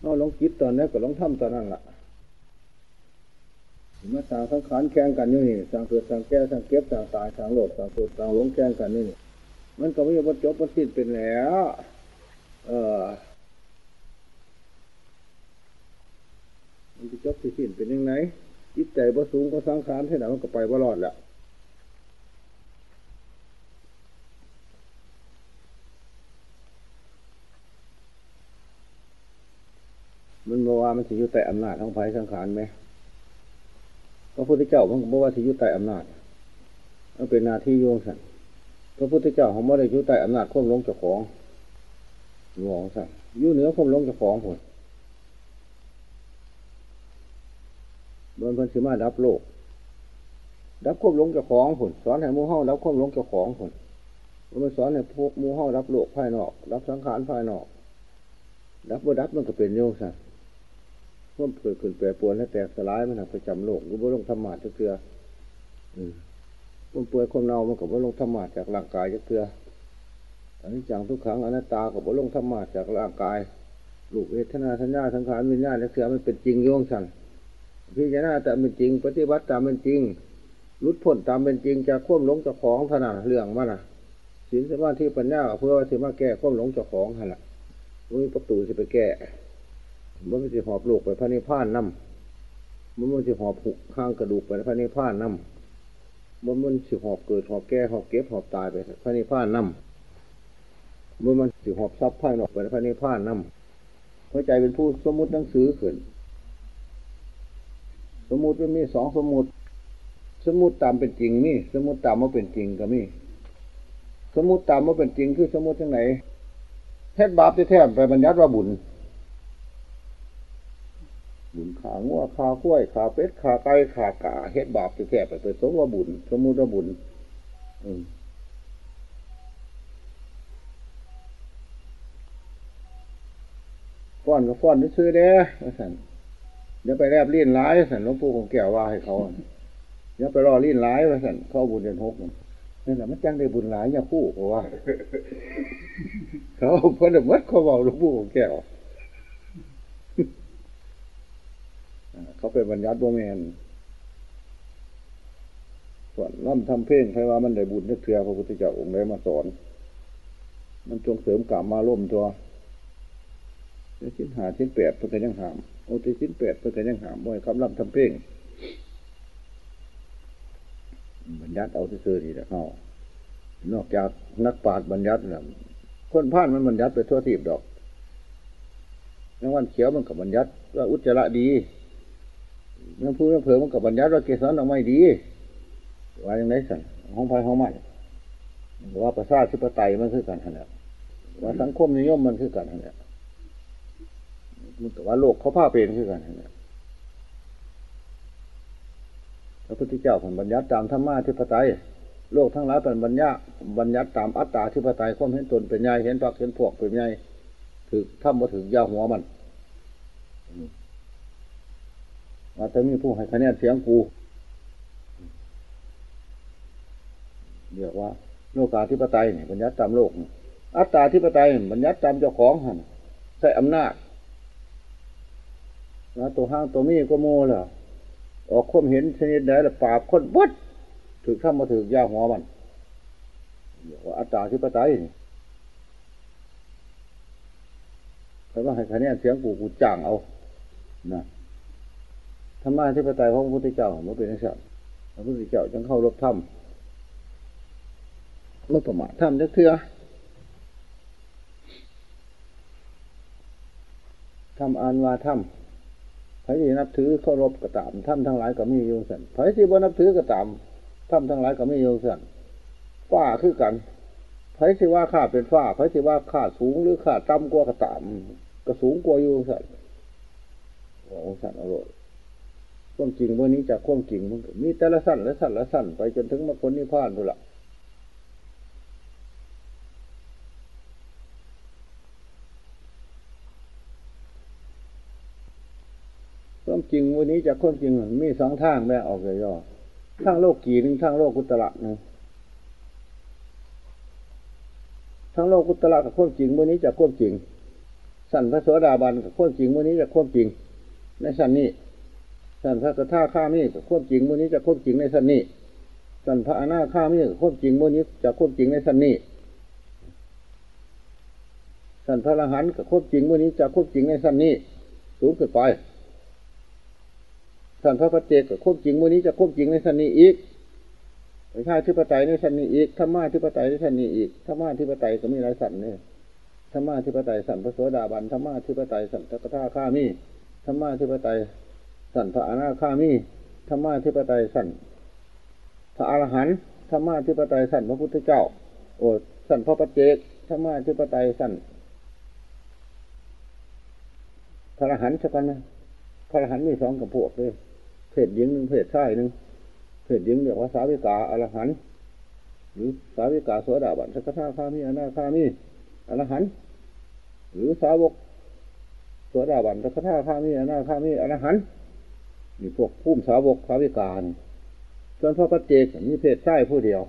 เอาลงคิดตอนนี้ก็ลงทำตอนนั้นล่ะมาสร้างสังขารแข่งกันอยู่นี่สร้างเกิดสร้างแก่สร้างเก็บสร้างตายสร้างโลดสร้างโกรธสร้างหลงแข่งกันนี่นี่มันก็ไม่ยอมจบมันสิ้นเป็นแล้ว เออมันจะจบที่สิ้นเป็นยังไงจิตใจบ่สูงก็สังขารเท่าไหร่มันก็ไปบ่รอดและมันบอกว่า มันสิอยู่ใต้อำนาจของไฟสังขารไหมพระพุทธเจ้ามันบอกว่าสิอยู่ใต้อำนาจมันเป็นหนาที่โยงสันพระพุทธเจ้าขาไม่ได้อยู่ใต้อำนาจควบลงเจ้าของหลวงสันอยู่เหนือควบลงเจ้าของผลบนพันธิมาดับโลก ดับควบลงเจ้าของผลสอนให้มูเฮาดับควบลงเจ้าของผลมันสอนให้พวกมูเฮาดับโลกภายนอกดับสังขารภายนอกดับบ่ดับมันก็เป็นโยงสัน เมื่อเกิดขึ้นแปรปวนและแตกสลายมันหักประจำโลกก็บ่ลงธรรมะจะเกลือมันป่วยคนเน่ามันก็บ่ลงธรรมะจากร่างกายจะเกลืออันนี้จังทุกครั้งอนัตตาก็บ่ลงธรรมะจากร่างกายลูกเวทนาสัญญาสังขารวิญญาณจะเกลือมันเป็นจริงโยงสันพิจารณาแต่เป็นจริง ปฏิบัติตามเป็นจริงรุดพ้นตามเป็นจริงจากควบหลงจ้าของถนัดเรื่องมันน่ะศีลสมาธิปัญญาเพื่อที่มาแก้ควบหลงจ้าของหันละมีประตูจะไปแก้ มันมันจะหอบลูกไปพระนิพพานน้ำมันมันจะหอบหุกข้างกระดูกไปพระนิพพานน้ำมันมันจะหอบเกิดหอบแก่หอบเก็บหอบตายไปพระนิพพานน้ำมันมันจะหอบซับภายนอกไปพระนิพพานน้ำหัวใจเป็นผู้สมมุติหนังสือขึ้น สมมุติมันมีสองสมมุติ สมมุติตามเป็นจริงมีสมมุติตามว่าเป็นจริงก็มีสมมุติตามว่าเป็นจริงคือสมมุติทั้งไหนเทศบาปที่แท้ไปบรรยัติว่าบุญ บุญขางัวขาข้วยขาเป็ดขาไก่ขากาเฮ็ดบาปที่แท้ไปเป็นสมว่าบุญ สมมุติว่าบุญ อืมฟ้อนก็ฟ้อนซื้อเด้อสันเดี๋ยวไปแลบลิ้นร้ายสันหลวงปู่ของแก้วว่าให้เขาเดี๋ยวไปรอลิ้นร้ายสันเข้าบุญเดือนหกนั่นแหละมันจังได้บุญหลายอย่าคู่เพราะว่า เขาเพิ่นมัดเขาบอกหลวงปู่ของแก้ว เขาเป็นบรรยัติโบแมนส่วนร่ำทำเพลงใครว่ามันได้บุญนึกเถื่อพระพุทธเจ้าองค์ได้มาสอน มันจงเสริมกรรมมาล่มตัวชิ้นหาชิ้นแปดเพื่อยังหามโอ้ที่ชิ้นแปดเพื่อยังหามบ่อยคำร่ำทำเพลงบรรยัติเอาซื่อๆนี่แหละเขานอกจากนักปราชญ์บรรยัตินะคนผ่านมันบรรยัติไปทั่วทีบดอกนังวันเขียวมันกับบรรยัติว่าอุจจาระดี นังพูดนังเผลอมันกับบรรยัติว่าเกสรดอกไม้ดีว่าอย่างไรสั่นห้องไฟห้องมันว่าประชาธิปไตยมันคือกันนะว่าสังคมนิยมมันคือกันนะมันแต่ว่าโลกเขาผ้าเป็นคือกันนะพระพุทธเจ้าผ่านบัญญัติตามธรรมะธิปไตยโลกทั้งหลายเป็นบัญญัติบัญญัติตามอัตตาธิปไตยความเห็นตนเป็นใหญ่เห็นปักเห็นพวกเป็นใหญ่ถือถ้ำมาถึงยาหัวมัน อาจจะมีผู้ให้คะแนนเสียงกูเรียกว่า โลกาธิปไตยเนี่ยบัญญัติตามโลก อัตตาธิปไตยบัญญัติตามเจ้าของหันใช้อำนาจนะตัวห้างตัวมีก็โม่เลยออกควมเห็นชนิดไหนละปราบคนบดถือข้ามมาถือยาหัวมันเรียกว่าอัตตาธิปไตยใครว่าให้คะแนนเสียงกูกูจ้างเอานะ ธรรมะธิปไตยของพระพุทธเจ้ามันเป็นอย่างไรพระพุทธเจ้าจึงเข้ารบถ้ำรบประมาทถ้ำจะเถื่อทำอันวาถ้ำไผที่นับถือเคารพกระตามถ้ำทั้งหลายก็มีโยงสันไผที่บ่นับถือกระตามถ้ำทั้งหลายก็มีโยงสันฝ้าคือกันไผที่ว่าข้าเป็นฝ้าไผที่ว่าข้าสูงหรือข้าต่ำกว่ากระตามก็สูงกว่าโยงสันโอ้สันอร่อย ความจริงวันนี้จากความจริงมันมีแต่ละสั้นและสั้นละสั้นไปจนถึงมรรคผลนิพพานดูละความจริงวันนี้จากความจริงมีสองทางแม่ออกเลยย่อทางโลกกี่หนึ่งทางโลกกุตระหนึ่งทางโลกกุตระกับความจริงวันนี้จากความจริง สั่นพระโสดาบันกับควบจริงมื่อนี้จะควบจริงในสั่นนี้ สันพระกท่าข้ามีควบจริงมื่อนี้จะควบจริงในสันนี้สันพระอนาข้ามีควบจริงมื่อนี้จะควบจริงในสันนี้สันพระอรหันต์กับควบจริงมื่อนี้จะควบจริงในสันนี้สูงขึ้นไปสันพระปฏิเจกกับควบจริงมื่อนี้จะควบจริงในสันนี้อีกประชาธิปไตยในสันนี้อีกธรรมะธิปไตยในสันนี้อีกธรรมะธิปไตยก็มีหลายสันเนี่ยธรรมะธิปไตยสันพระโสดาบันธรรมะธิปไตยสันตะกท่าข้ามีธรรมะธิปไตย สันพระอนาข้ามีธรรมะธิปไตยสันพระอรหันต์ธรรมะธิปไตยสันพระพุทธเจ้า โอ้สันพระปเจกธรรมะธิปไตยสันพระอรหันต์สักกันนะพระอรหันต์มีสองกับพวกเลยเพศหญิงหนึ่งเพศชายหนึ่งเพศหญิงเรียกว่าสาวิกาอรหันต์หรือสาวิกาโสดาบันสักทาข้ามีอนาข้ามีอรหันต์หรือสาวกโสดาบันสักทาข้ามีอนาข้ามีอรหันต์ นี่พวกพุ่มสาวกสาวิการส่วนพระปัจเจกมีเพศใช่ผู้เดียว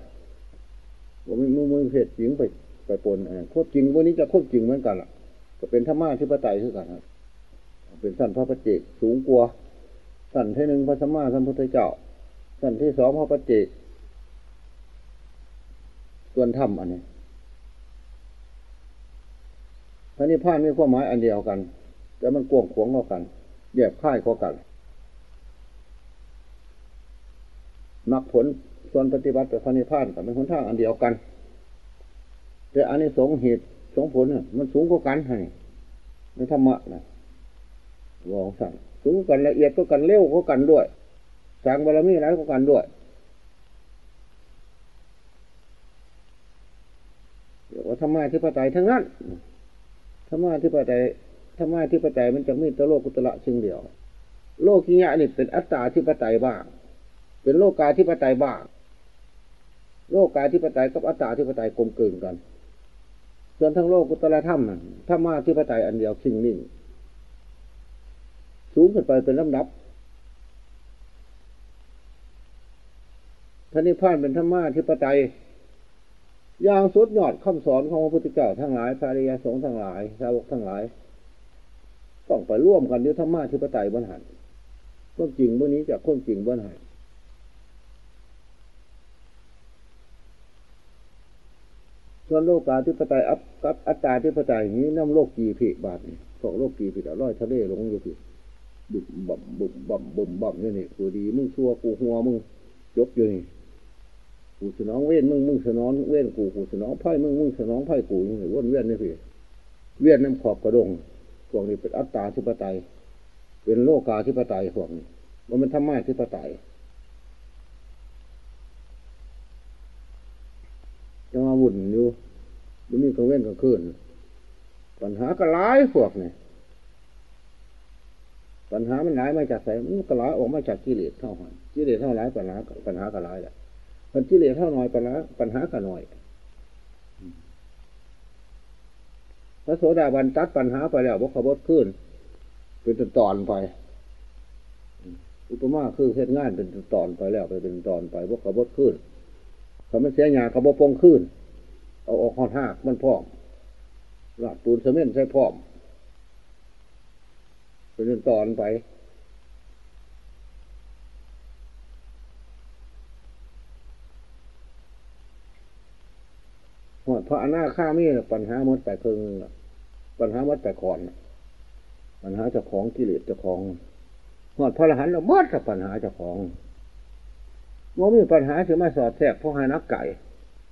ว่ามีมือมือเพศหญิงไปไปปนโคตรจริงวันนี้จะโคตรจริงเหมือนกันล่ะ ก็เป็นธรรมะที่ปไตยคือกันครับเป็นสั้นพระปัจเจกสูงกว่าสั้นที่หนึ่งพระสัมมาสัมพุทธเจ้าส่วนที่สองพระปฏิจส่วนธรรมอันนี้พระนิพพานมีความหมายอันเดียวกัน แต่มันกวงขวงกว่ากันแยบค่ายกว่ากัน มรรคผลส่วนปฏิบัติแต่พระนิพพานกับเป็นคนทางอันเดียวกัน แต่อันนี้สงเหตุสงผลเนี่ยมันสูงกว่ากันให้ในธรรมะนะวองสั่งสูงกันละเอียดก็กันเร็วก็กันด้วยสร้างบารมีหลายกว่ากันด้วยเดี๋ยวว่าธรรมะที่ปไตยทั้งนั้นธรรมะที่ปไตยธรรมะที่ปไตยมันจะมีตโลกุตละชิงเดียว โลกียะนี่เป็นอัตตาที่ปไตยบ้าง เป็นโลกาที่ปไตยบ้างโลกาที่ปไตยกับอัตตาที่ปไตยกลมกลืนกัน ส่วนทั้งโลกุตละธรรมธรรมะที่ปไตยอันเดียวชิงนิ่ง สูงขึ้นไปเป็นลำดับพระนิพพานเป็นธรรมะที่ปไตยอย่างสุดยอดคำสอนของพระพุทธเจ้าทั้งหลายพระริยสงฆ์ทั้งหลาย สาวกทั้งหลาย ต้องไปร่วมกันด้วยธรรมะที่ปไตยบรรหันต้นจริงเมื่อนี้จะค้นจริงบรรหัน ส่วนโลกาที่ปไตยอัพกับอัตตาที่ปไตยนี้น้ำโลกกีผิบาทนี่พวกโลกกีผิร้อยทะเลลงอยู่ผิบุบบ่มบุบบ่มบุบบ่มนี่นี่กูดีมึงชั่วกูหัวมึงยกอยู่นี่กูสนองเว้นมึงมึงสนองเว้นกูกูสนองไพ่มึงมึงสนองไพ่กูนี่วนเวียนนี่พี่เวียนน้ำขอบกระดงพวกนี้เป็นอัตตาธิปไตย เป็นโลกาธิปไตยพวกนี้มันเป็นธรรมะธิปไตยจะมาวุ่นอยู่ มันมีกระเว้นกระคืนปัญหาก็ร้ายพวกเนี่ยปัญหามันหลายมาจากไหนมันก็ร้ายออกมาจากกิเลสเท่าหันกิเลสเท่าไรปัญหาปัญหาก็ร้ายแหละมันกิเลสเท่าน้อยปัญหาปัญหาก็น้อยพระโสดาบันตัดปัญหาไปแล้วพวกขบวขึ้น เป็นตอนไป อุปมาคือเหตุงานเป็นตอนไปแล้วไปเป็นตอนไปพวกขบวขึ้นเขาไม่เสียหยาขบปงขึ้น เอาออกหอดหักมันพร้อมหลัดปูนเซเมนใช้พร้อมเป็นตอนไปพระอนาข้ามีปัญหามดแต่เคืองปัญหามดแต่ก่อนปัญหาเจ้าของกิเลสเจ้าของหอดพระอรหันต์เรามดกับปัญหาเจ้าของว่ามีปัญหาถึงมาสอดแทรกพราะหานักไก่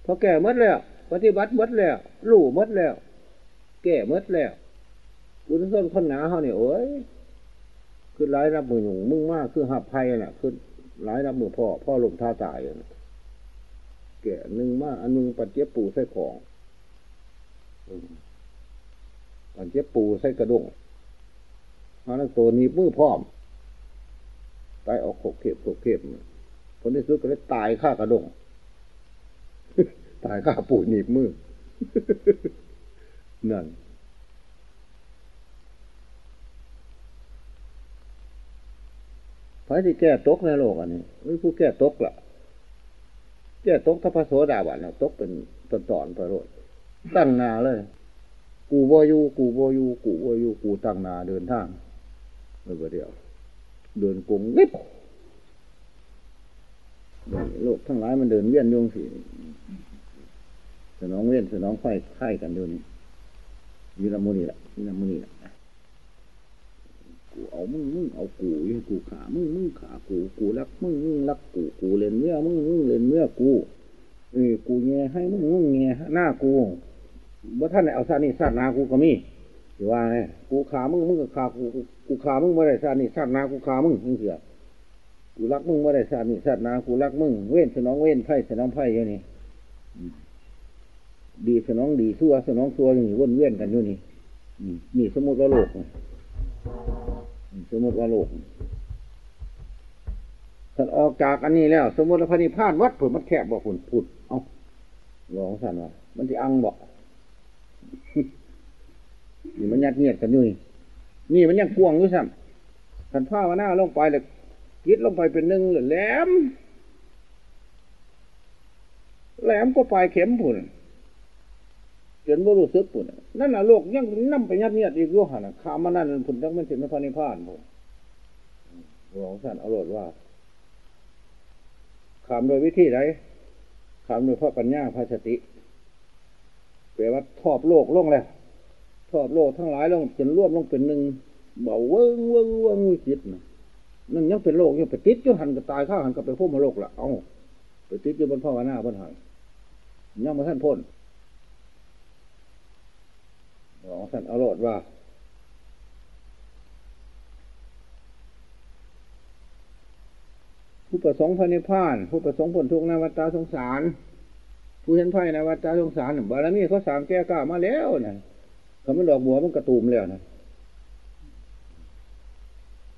พอแก่มดแล้ว ปฏิบัติมดแล้วลู่มดแล้ว แก่มดแล้วกุศลคนหนาเขาเนี่ยโอ้ยคือร้ายรับมือหนุ่งมึงมากคือหับภัยน่ะ คือร้ายรับมือพ่อ พ่อลมท่าตายแก่หนึ่งมากอันนึงปัดเจ็บปูใส่ของปัดเจ็บปูใส่กระดงมาแล้วตัวนี้มือพร้อมตายออกขกเข็บขกเข็บผลที่สุดก็เลยตายข้ากระดง ตายข้าปูหนีบมือ นั่น พระที่แก้ตกในโลกอันนี้ไม่ผู้แก้ตกละแก้ตกถ้าพระโสดาบันตกเป็นตอนตอนประโรดตั้งนาเลย กูบอยู่กูบอยู่กูบอยู่กูตั้งนาเดินทางเมื่อเดี๋ยว เดินกงเล็บโลกทั้งหลายมันเดินเวียนโยงสิ สนองเวียนสนองไฟไข่กันเดินยีนมุนี่แหละยีนมุนี่แหละกูเอามึงมึงเอากูยี่กูขามึงมึงขากูกูรักมึงมึงรักกูกูเล่นเมื่อมึงมึงเล่นเมื่อกูเออกูแง่ให้มึงมึงแง่หน้ากูว่าท่านเอาซานี่ซาดนากูก็มีถือว่าไงกูขามึงมึงก็ขากูกูขามึงไม่ได้ซานี่ซาดนากูขามึงมึงเสียกูรักมึงไม่ได้ซานี่ซาดนากูรักมึงเว้นสนองเว้นไพ่สนองไพ่อย่างนี้ ดีสนองดีชั่วสนองชั่วอย่างนี้วนเวียนกันอยู่นี่นี่สมมติว่าโลกสมมติว่าโลกถ้าออกจากอันนี้แล้ว สมมติว่าพระนิพพานวัดผลมันแคบบอกผลผุดเอาหลองสันว่ามันจะอังบอกนี่มันยัดเงียดกันอยู่นี่นี่มันยังพวงอยู่ซ้ำขันผ้าวหน้าลงไปเลยกิดลงไปเป็นหนึ่งเลยแหลมแหลมก็ปลายเข็มผุน จนบ่รู้สึกผุนนั่นแหละโลกยังนั่ไปยัดเงียดอีกโลหันข้ามานั่นผุนจังมันถึงพระนิพพานผุนหลวงสันเอาโลดว่าขามโดยวิธีไรขามโดยพระปัญญาพระสติแปลว่าทอบโลกลงแล้วทอบโลกทั้งหลายลงจนรวบลงเป็นหนึ่งเบาเวิ้งเวิ้งเวิ้งจิตนะนั่นยังเป็นโลกยังไปติดอยู่หันก็ตายข้าหันก็ไปพุ่มโลกละเอาไปติดอยู่บนพ่อวนาบนหันยังมาท่านพ้น หลวงท่านอาโลดว่า ผู้ประสงค์พระนิพพาน ผู้ประสงค์ผลทุกข์ในวัฏสงสาร ผู้เห็นไพ่ในวัฏสงสารบารมีเขาสามแก้ก้ามาแล้วนะเขาไม่ดอกบัวมันกระตูมแล้วนะ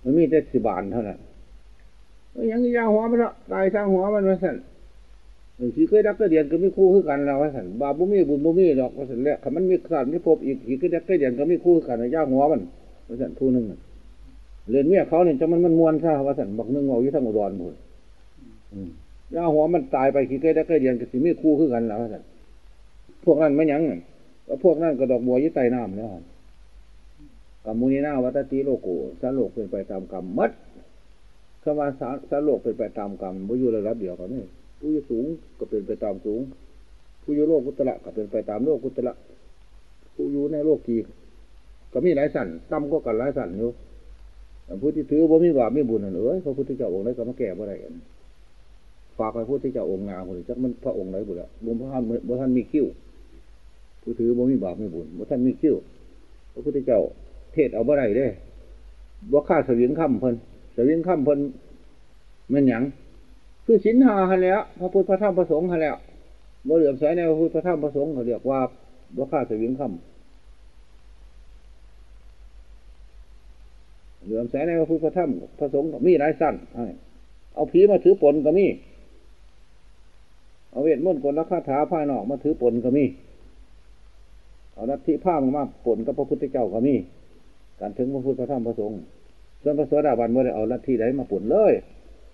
มันมีแต่สิบานเท่านั้นยังยาหัวมันละตายสร้างหัวมันมาสั่น ขี่เคยดักก็เดียนก็มีคู่คือกันแล้วว่าสันบาบุมีบุญบุมีดอกว่าสันแล้วมันมีขาดมีพบอีกขี่เคยดักก็เดียนก็มีคู่คือกันย่าหัวมันว่าสันผู้หนึ่งเรียนเมียเขาเนี่ยจะมันมันมวนซะว่าสันบอกนึงเอาอยู่ทั้งอุดรหมดย่าหัวมันตายไปขี่เคยดักก็เดียนก็สิมีคู่คือกันแล้วว่าสันพวกนั้นไม่ยั้งพวกนั้นก็ดอกบัวยี่ไตน้ำแล้วกรรมุนีนาวัตติโลโกสารโลกเป็นไปตามกรรมมัดคำว่าสารสาโลกเป็นไปตามกรรมผู้อยู่ระดับเดียวกันนี่ ผู้อยู่สูงก็เป็นไปตามสูง ผู้อยู่โลกกุตละก็เป็นไปตามโลกกุตละผู้อยู่ในโลกกีก็มีหลายสันต่ำก็กันหลายสันอยู่ผู้ที่ถือว่ามีบาปมีบุญนั่นเอ้ยพระพุทธเจ้าองค์ไหนก็มาแก้บ่ได้กันฝากไปพุทธเจ้าองค์งามคนจักมันพระองค์ไหนบุญละบุญพระท่านบุญท่านมีคิ้วผู้ถือว่ามีบาปมีบุญบุญท่านมีคิ้วพระพุทธเจ้าเทศเอาบ่ได้เด้บ่ค่าสวิงคำเพิ่นสวิงคำเพิ่นมันหยัง คือสินหาฮะแล้ว พระพุทธพระธรรมพระสงฆ์ฮะแล้วบ่เหลื่อมใสในพระพุทธพระธรรมพระสงฆ์เขาเรียกว่าบ่ค่าสวิงคำเหลื่อมใสในพระพุทธพระธรรมพระสงฆ์มีหลายสั้นเอาผีมาถือปนก็มีเอาเวทมนต์กลรักคาถาภายนอกมาถือปนก็มีเอานัตถิผ้ามาปนกับพระพุทธเจ้าก็มีการถึงพระพุทธพระธรรมพระสงฆ์ส่วนพระสวสดาบันไม่ได้เอาลัทธิใดมาปุ่นเลย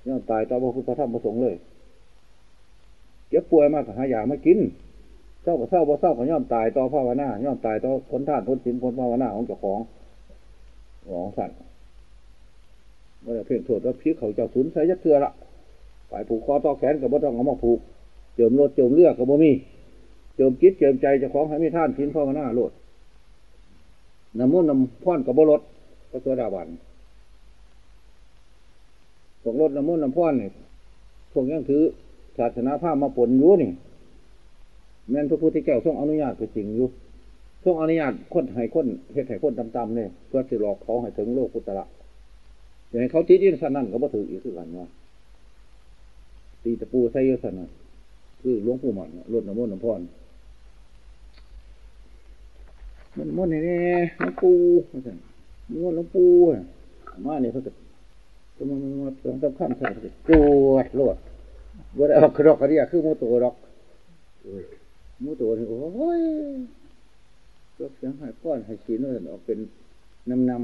ย่อมตายต่อพระพุทธพระธรรมพระสงฆ์เลยเจ็บป่วยมากหายาม่กินเศร้าก็เศร้าบ่เศร้าก็ย่อมตายต่อภาวนาย่อมตายต่อผลท่านผลศีลผลภาวนาของเจ้าของของสัตว์ไม่ได้เพ่งโทษว่าพิษเขาเจ้าสุนใส่ยักเถื่อละไปผูกคอต่อแขนกับบ่ต้องเอามาผูกเจิมรถเจิมเลือดกับบ่มีเจิมจิตเจิมใจเจ้าของให้มีท่านศีลภาวนาโลดน้ำมูนน้ำพ่อนกับบรถพระตัวดาวัน วกรถน้ำมูนน้ำพ่อนนี่พวกยังถือศาสนาผ้ามาปนอยู่นี่แม่นพระพุทธเจ้าทรงอนุญาตไปจริงอยู่ทรงอนุญาตคนให้คนเหตุให้คนตำๆเนี่ยเพื่อจะหลอกเขาให้ถึงโลกุตระอย่างเขาตีดินสันนั่นก็บ่ถืออีกคือกันว่าตีตะปูใส่ยอะสันนั่นคือหลวงปู่หมันรถน้ำมูนน้ำพ่อนมันม้วนนี่นี่หลวงปู่ม้วนหลวงปู่มาเนี่ยเขาจะ มันมาสองสามขั้นใส่เขาจะจวดโลดว่าได้ออกระดอกกระเดียคือมูตัวดอกมูตัวนี่โอ้ยก็เสียงหายป้อนหายชีนนั่นออกเป็นนำนำ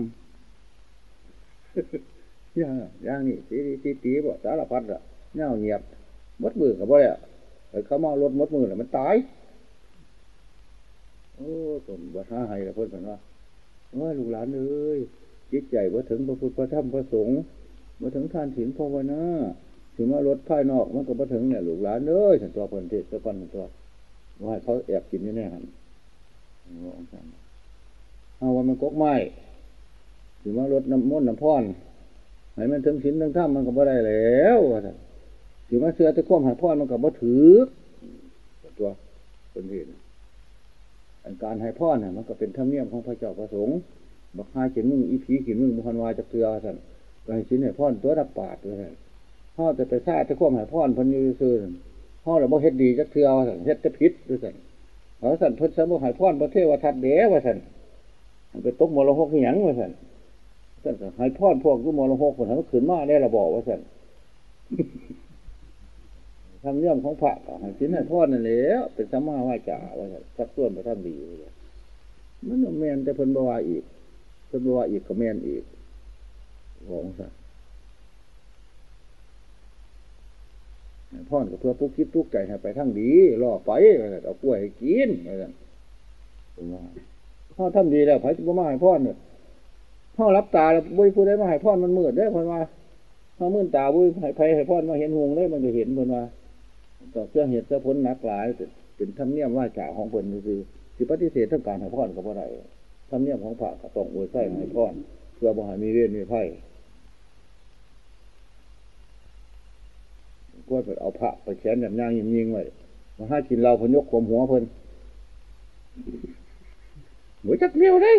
ย่างย่างนี่ตีตีตีบ่สารพัดอะเน่าเงียบมดมือกับบ่ได้ไอ้เขามารถมดมือเลยมันตายโอ้สมบัติหาให้ละเพิ่นเหมือนว่าว่าลูกหลานเอ้ยจิตใจว่าถึงพระพุทธพระธรรมพระสงฆ์ ว่าถึงทานศีลภาวนาถึงว่ารถภายนอกมันก็มาถึงเนี่ยหลูกหลานเอ้ยสันตัวเพิ่นเทศสักวันตัวว่าเขาแอบกินอยู่แน่หันเอาว่ามันกกไม้ถึงว่ารถน้ำมนน้ำพรให้มันถึงศีลถึงธรรมมันก็บ่ได้แล้วถึงว่าเสื้อตะควมหายพรมันก็บ่ถือตัวเป็นเหตุการให้พ่อเนี่ยมันก็เป็นธรรมเนียมของพระเจ้าประสงค์บักหากินมึงอีผีกินมึงบุคันวายจะเกลือสัน ก็ให้ชิ้นให้พ่อนตัวรับปาดด้วยพ่อจะไปซ่าจะควมให้พ่อนพันยูซื่อพ่อเราบ่เฮ็ดดีจะเกลือสันเฮ็ดจะพิษด้วยสันเราสันพุทธสมุหายพ่อนประเทศวัทัดเดวสันมันไปตกมรหกหยังวะสันสันให้พ่อนพวกยุมรหกคนเขาขืนมาได้ระบอกว่าสันทำเรื่องของพระให้สินให้พ่อนนั่นแหละเป็นสมาว่าจ่าว่าสักส่วนไปทำดีเลยมันแมนแต่เพิ่นบวาอีกเพิ่นบวาอีกก็แมนอีก ของสัตพ่อนก็เพื่อปุ๊กคิดปุ๊กใจให้ไปทั้งดีรอไปเอากล้วยให้กินอะไรผมว่าพ่อทำดีแล้วไผ่จะมาให้พ่อเนี่ยพ่อรับตาแล้วบุ้ยพูดได้มาให้พ่อมันมืดได้พ่อมาพ่อมืดตาบุ้ยให้ไผ่ให้พ่อมาเห็นหงได้มันจะเห็นพิ่นว่าต่อเชื่องเหตุเชื่อผลนักหลายเป็นธรรมเนียมว่าจ่าของเพิ่นคือสิปฏิเสธทั้งการให้พรกับอะไรธรรมเนียมของพระก็ต้องอวยไส้ให้พรเพื่อบ่ให้มีเวรมีไพ่ ก็ไปเอาพระไปแขนแบบย่างยิงยิงไว้มาห้ากินเราพยกขมหัวเพิ่นหัวจักเมียวได้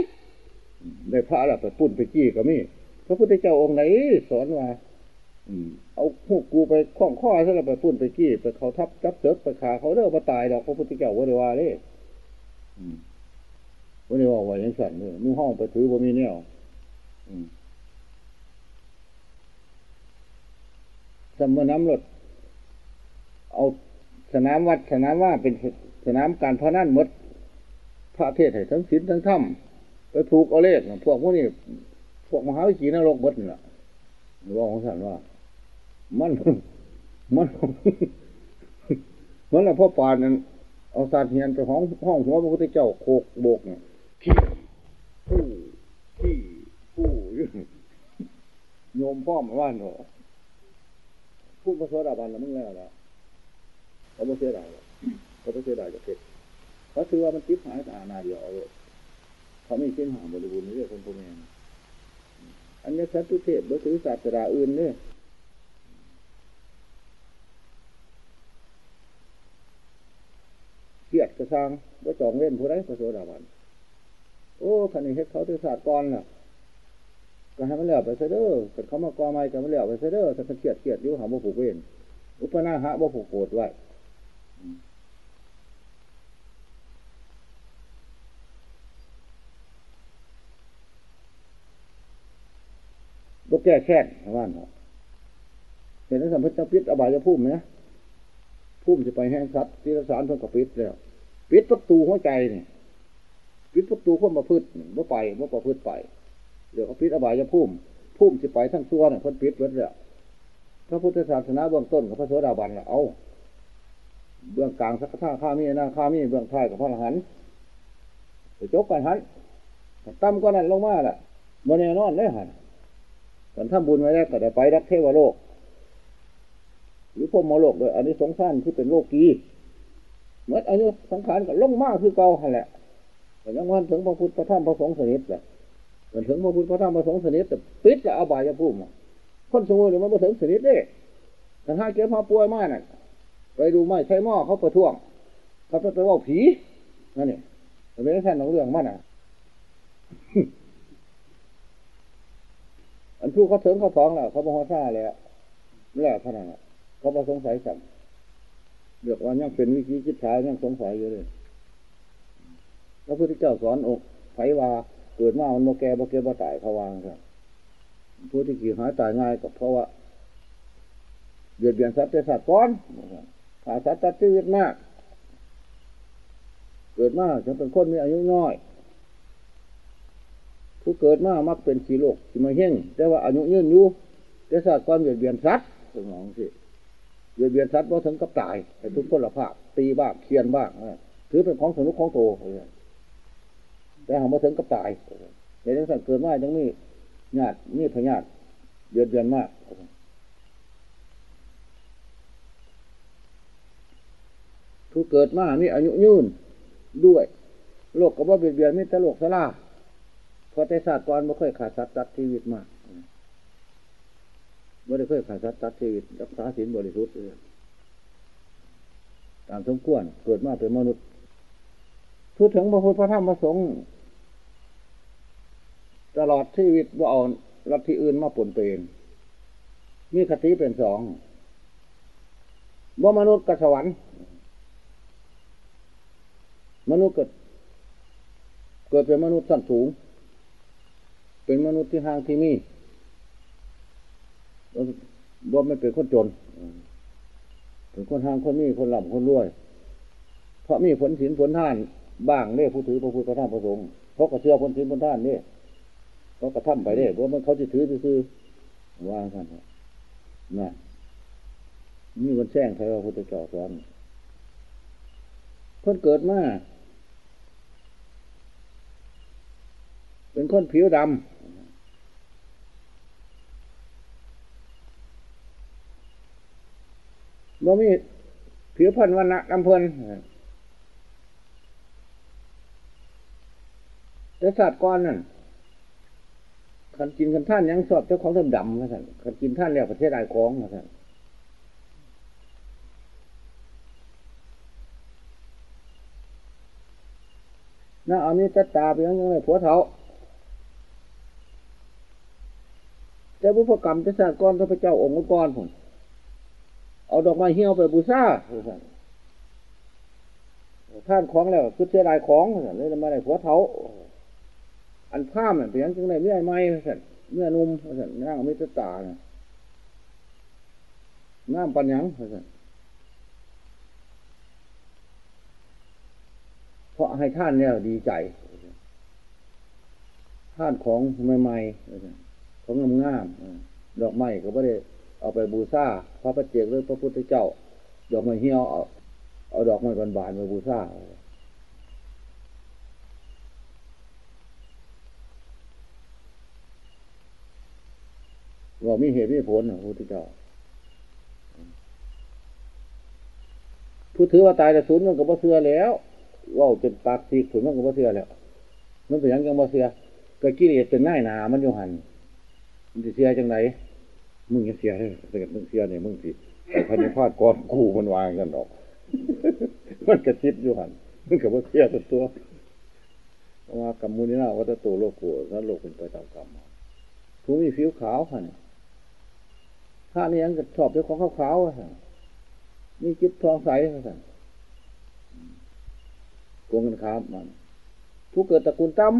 ได้พระละไปปุ่นไปกี้ก็มีพระพุทธเจ้าองค์ไหนสอนว่าเอาหูกูไปคล้องข้อซะแล้วไปพุ่นไปกี้ไปเขาทับจับเจิกไปขาเขาเด้อมาตายดอกพระพุทธเจ้าว่าได้ว่าเลยวันนี้ว่าว่าย่างสั่นเลยมือห้องไปถือบ่มีเนี่ยสมน้ำรถ เอาสนามวัดสนามว่าเป็นสนามการพนันมด พระเทศให้ทั้งศีลทั้งธรรมไปผูกเอาเลขพวกพวกนี้พวกมหาวิจีนรกมดนี่แหละว่าของสันว่า มันมันมันละพ่อปานนั้นเอาสารเฮียนไปห้องห้องหัวพระพุทธเจ้าโคกโบกเนี่ยขี้ผู้ขี้ผู้โยมพ่อมาว่านเหรอพูดพระโสดาบันแล้วมึงแล้วละ เขาไม่เสียดายเขาไม่เสียดายจะเพ็ดเขาถือว่ามันติดหายตาหนาเดียวเอาเขาไม่เช่นหางบริบูรณ์ในเรื่องคนพวกนี้อันนี้สัตตุเทศบ่ถือศาสนาอื่นเนี่ยเกียดกระซังว่าจองเล่นผู้ไรพระโสดาบันโอ้ขันนี้เฮ็ดเขาถือศาสตร์ก่อนน่ะก็ให้มันเหลือไปเสด็จเกิดเขามากอไม้ก็มันเหลือไปเสด็จถ้าเกียดเกียดยุ่งหาบ่ผูกเวนอุปนาหะบ่ผูกโกรธไว้บ่ แก้แค้นว่าเนาะเห็นนั้นสัมพัทธ์ปิดอบายภูมินะภูมิจะไปแห้งสัตว์ที่รักษาเพิ่งกับปิดแล้วปิดประตูหัวใจเนี่ยปิดประตูข้นมาพืชว่าไปว่าประพืชไปเดี๋ยวเขาปิดอบายภูมิภูมิจะไปทั้งส่วนเพิ่นปิดไว้แล้วพระพุทธศาสนาเบื้องต้นกับพระโสดาบันเอาเบื้องกลางสักท่าข้ามีหน้าข้ามีเบื้องท้ายกับพระอรหันต์จะจบกันหันตั้มก็นั่นลงมาแหละโมเนนอนเลยหัน ตอนทำบุญไว้แล้วก็ได้ไปรักเทวโลก หรือพมโลกโดยอันนี้สงสารที่เป็นโลกีเมื่ออายุสังขารก็ลงมากคือเก่าหันแหละแต่ยังวันถึงพระพุทธพระธรรมพระสงฆ์สนิทแหละถึงพระพุทธพระธรรมพระสงฆ์สนิทแต่ปิดจะเอาบายพุ่มคนสมุนมันมาถึงสนิทเด้แต่ถ้าเก็บพอป่วยมากน่ะไปดูไม้ใช้หม้อเขาประท้วงเขาจะไปว่าผีนั่นนี่แต่ไม่ได้แทนของเรื่องมันอะ อันผู้เขาเถิงเขาสองแล้วเขาบอกว่าซาแล้วแล้วเท่านั้นเขาบอกสงสัยสั่งเรียกว่ายังเป็นวิธีคิดช้ายังสงสัยอยู่เลยพระพุทธเจ้าสอนอกไผว่าเกิดมามันโมแกโมแกบ่ตายเขาวางครับผู้ที่ขี่หายตายง่ายก็เพราะว่าเบียดเบียนสัตว์แต่สัตว์ก้อนขาสัตว์ตัดชีวิตมาก เกิดมาจะเป็นคนมีอายุน้อย ผู้เกิดมามักเป็นขีโลกขีมาเฮงแต่ว่าอายุยืนอยู่แต่ศาสตร์ก้อนเบียดเบียนสัตว์สมองสิเบียดเบียนสัตว์เพราะถึงกับตายแต่ทุกคนละภาพ ตีบ้างเคียนบ้างถือเป็นของสนุกของโตแต่หางมาถึงกับตายเดี๋ยวสั่งเกิดมาจังมีญาติมีพญาติเดือนเดือนมากผู้เกิดมามีอายุยืนด้วยโลกก็บ่าเบียดเบียนมิตรโลกสลา พราะแต่ศาสตร์ก่อนไม่เคยขาดสัตว์ตัดชีวิตมากไม่ได้เคยขาดสัตว์ตัดชีวิต รักษาศีลบริสุทธิ์ตามสมควรเกิดมาเป็นมนุษย์พูดถึงพระพุทธพระธรรมพระสงฆ์ตลอดชีวิตว่าเอาลัทธิอื่นมาปนเปนมีคติเป็นสองว่ามนุษย์กับสวรรค์ มนุษย์เกิด เกิดเป็นมนุษย์สั้นสูง เป็นมนุษย์ที่ห่างที่มีว่าไม่เป็นคนจนเป็นคนห่างคนมีคนหล่ำคนรวย เพราะมีผลศีลผลท่านบ้างเนี่ยผู้ถือพระพุทธพระธรรมพระสงฆ์เขาก็เชื่อผลศีลผลท่านเนี่ยเขากระทำไปได้เพราะมันเขาจะถือคือว่าท่านนะนี่มันแช่งใครว่าพุทธเจ้าสอนคนเกิดมาเป็นคนผิวดำ บ่มีผิวพันวันนะลำเพลินแต่ศาสตร์ก้อนนั่นขันกินขันท่านยังสอบเจ้าของเริ่มดำมาสั่นขันกินท่านแล้วประเทศไอ้ของมาสั่นน่าเอามีตตาไปยังยังไงผัวเถาแต่บุพกรรมจะศาสตร์ก้อนพระเจ้าองค์ก้อนผม เอาดอกไม้เหี่ยวไปบูชาท่านของแล้วคือเสียดายของเลยมาได้ผัวเถาอันผ้ามันเป็นยังจังไรเมื่อไม้สั่นเมื่อนุ่มสันนั่งม่ตตาเนี่ยน้ำปัญญังสันเพราะให้ท่านเนี่ยดีใจท่านของใหม่ๆของงามๆดอกไม้ก็ไม่ได้ เอาไปบูชาพระประเจกหรือพระพุทธเจ้า ดอกไม้เหี่ยวเอาเอาดอกไม้บานๆไปบูชาว่ามีเหตุมีผลพระพุทธเจ้าผู้ถือว่าตายแต่ศูนย์มันก็บ่เสือแล้วว่าเป็นปากสีขุนมันก็บ่เสือแล้ว มันเป็นยังยังบ่เสือก็กิเลสเป็นง่าหนามันอยู่หันมันจะเสียจังไหน มึงเสียเลยแต่มึงเสียเนี่ยมึงสิแต่พันธุ์พาดก้อนกูมันวางกันออก มันกระซิบอยู่หันมันกับว่าเสียตัวตัวว่ากรรมมุนีนาวัตโตโลกโกแล้วโลกเป็นไปตามกรรมผู้มีผิวขาวหันถ้านี่ยังชอบเรื่องของขาวๆอะนี่จิตทองใสอะโกงกันครับมันผู้เกิดตระกูลตั้ม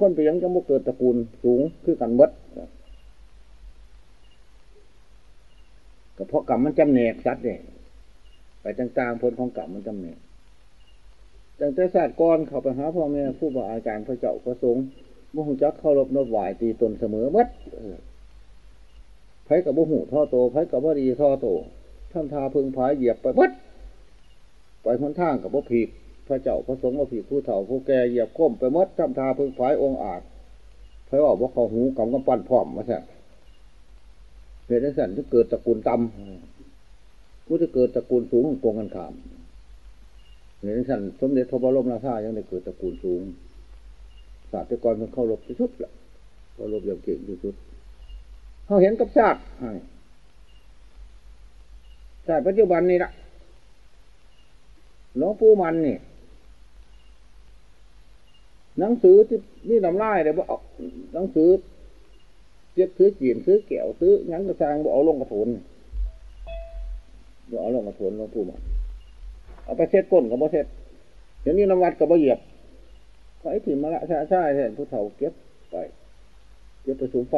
คนไปยังจะมุเกิดตระกูลสูงคือกันมดก็เพราะกรรมมันจำเนกสัตว์เนี่ยไปต่างๆผลของกรรมมันจำเนกแต่แต่ศาสตร์ก้อนเขาไปหาพ่อแม่ผู้บาอาจารย์พระเจ้าพระสงฆ์มุ่งจักเข้ารบนบไหวตีตนเสมอมัดไผกับบุหูท่อโตไผกับว่าดีท่อโตท่านทาพึงพายเหยียบไปมัดไปหนทางกับบุผี พระเจ้าพระสงฆ์บุผีผู้เฒ่าผู้แก่เหยียบก้มไปมดท่านทาพึงพายองอาจไผว่าว่าเขาหูกำกำปั้นพร้อมมาใช่เหตุนั้นจะเกิดตระกูลต่ำผู้จะเกิดตระกูลสูงโกงกันขามเหตุนั้นสมเด็จพระบรมราชายังได้เกิดตระกูลสูงศาสตร์กรมันเข้ารบที่สุดแหละเข้ารบอย่างเก่งที่สุดเขาเห็นกับชาติชาติปัจจุบันนี่ละหลวงปู่มันนี่ หนังสือที่นี่ลำไล่เลยว่าหนังสือเจ็บซื้อจีนซื้อแก้วซื้อยังกระซังบอกเอาลงกระถุนบอกเอาลงกระถุนหลวงปู่มันเอาไปเช็ดก้นกับบ่เช็ดเดี๋ยวนี้น้ำวัดกับบ่เหยียบไฟถิ่นมาละใช่ใช่แทนผู้เฒ่าเก็บไปเก็บไปสูงไฟ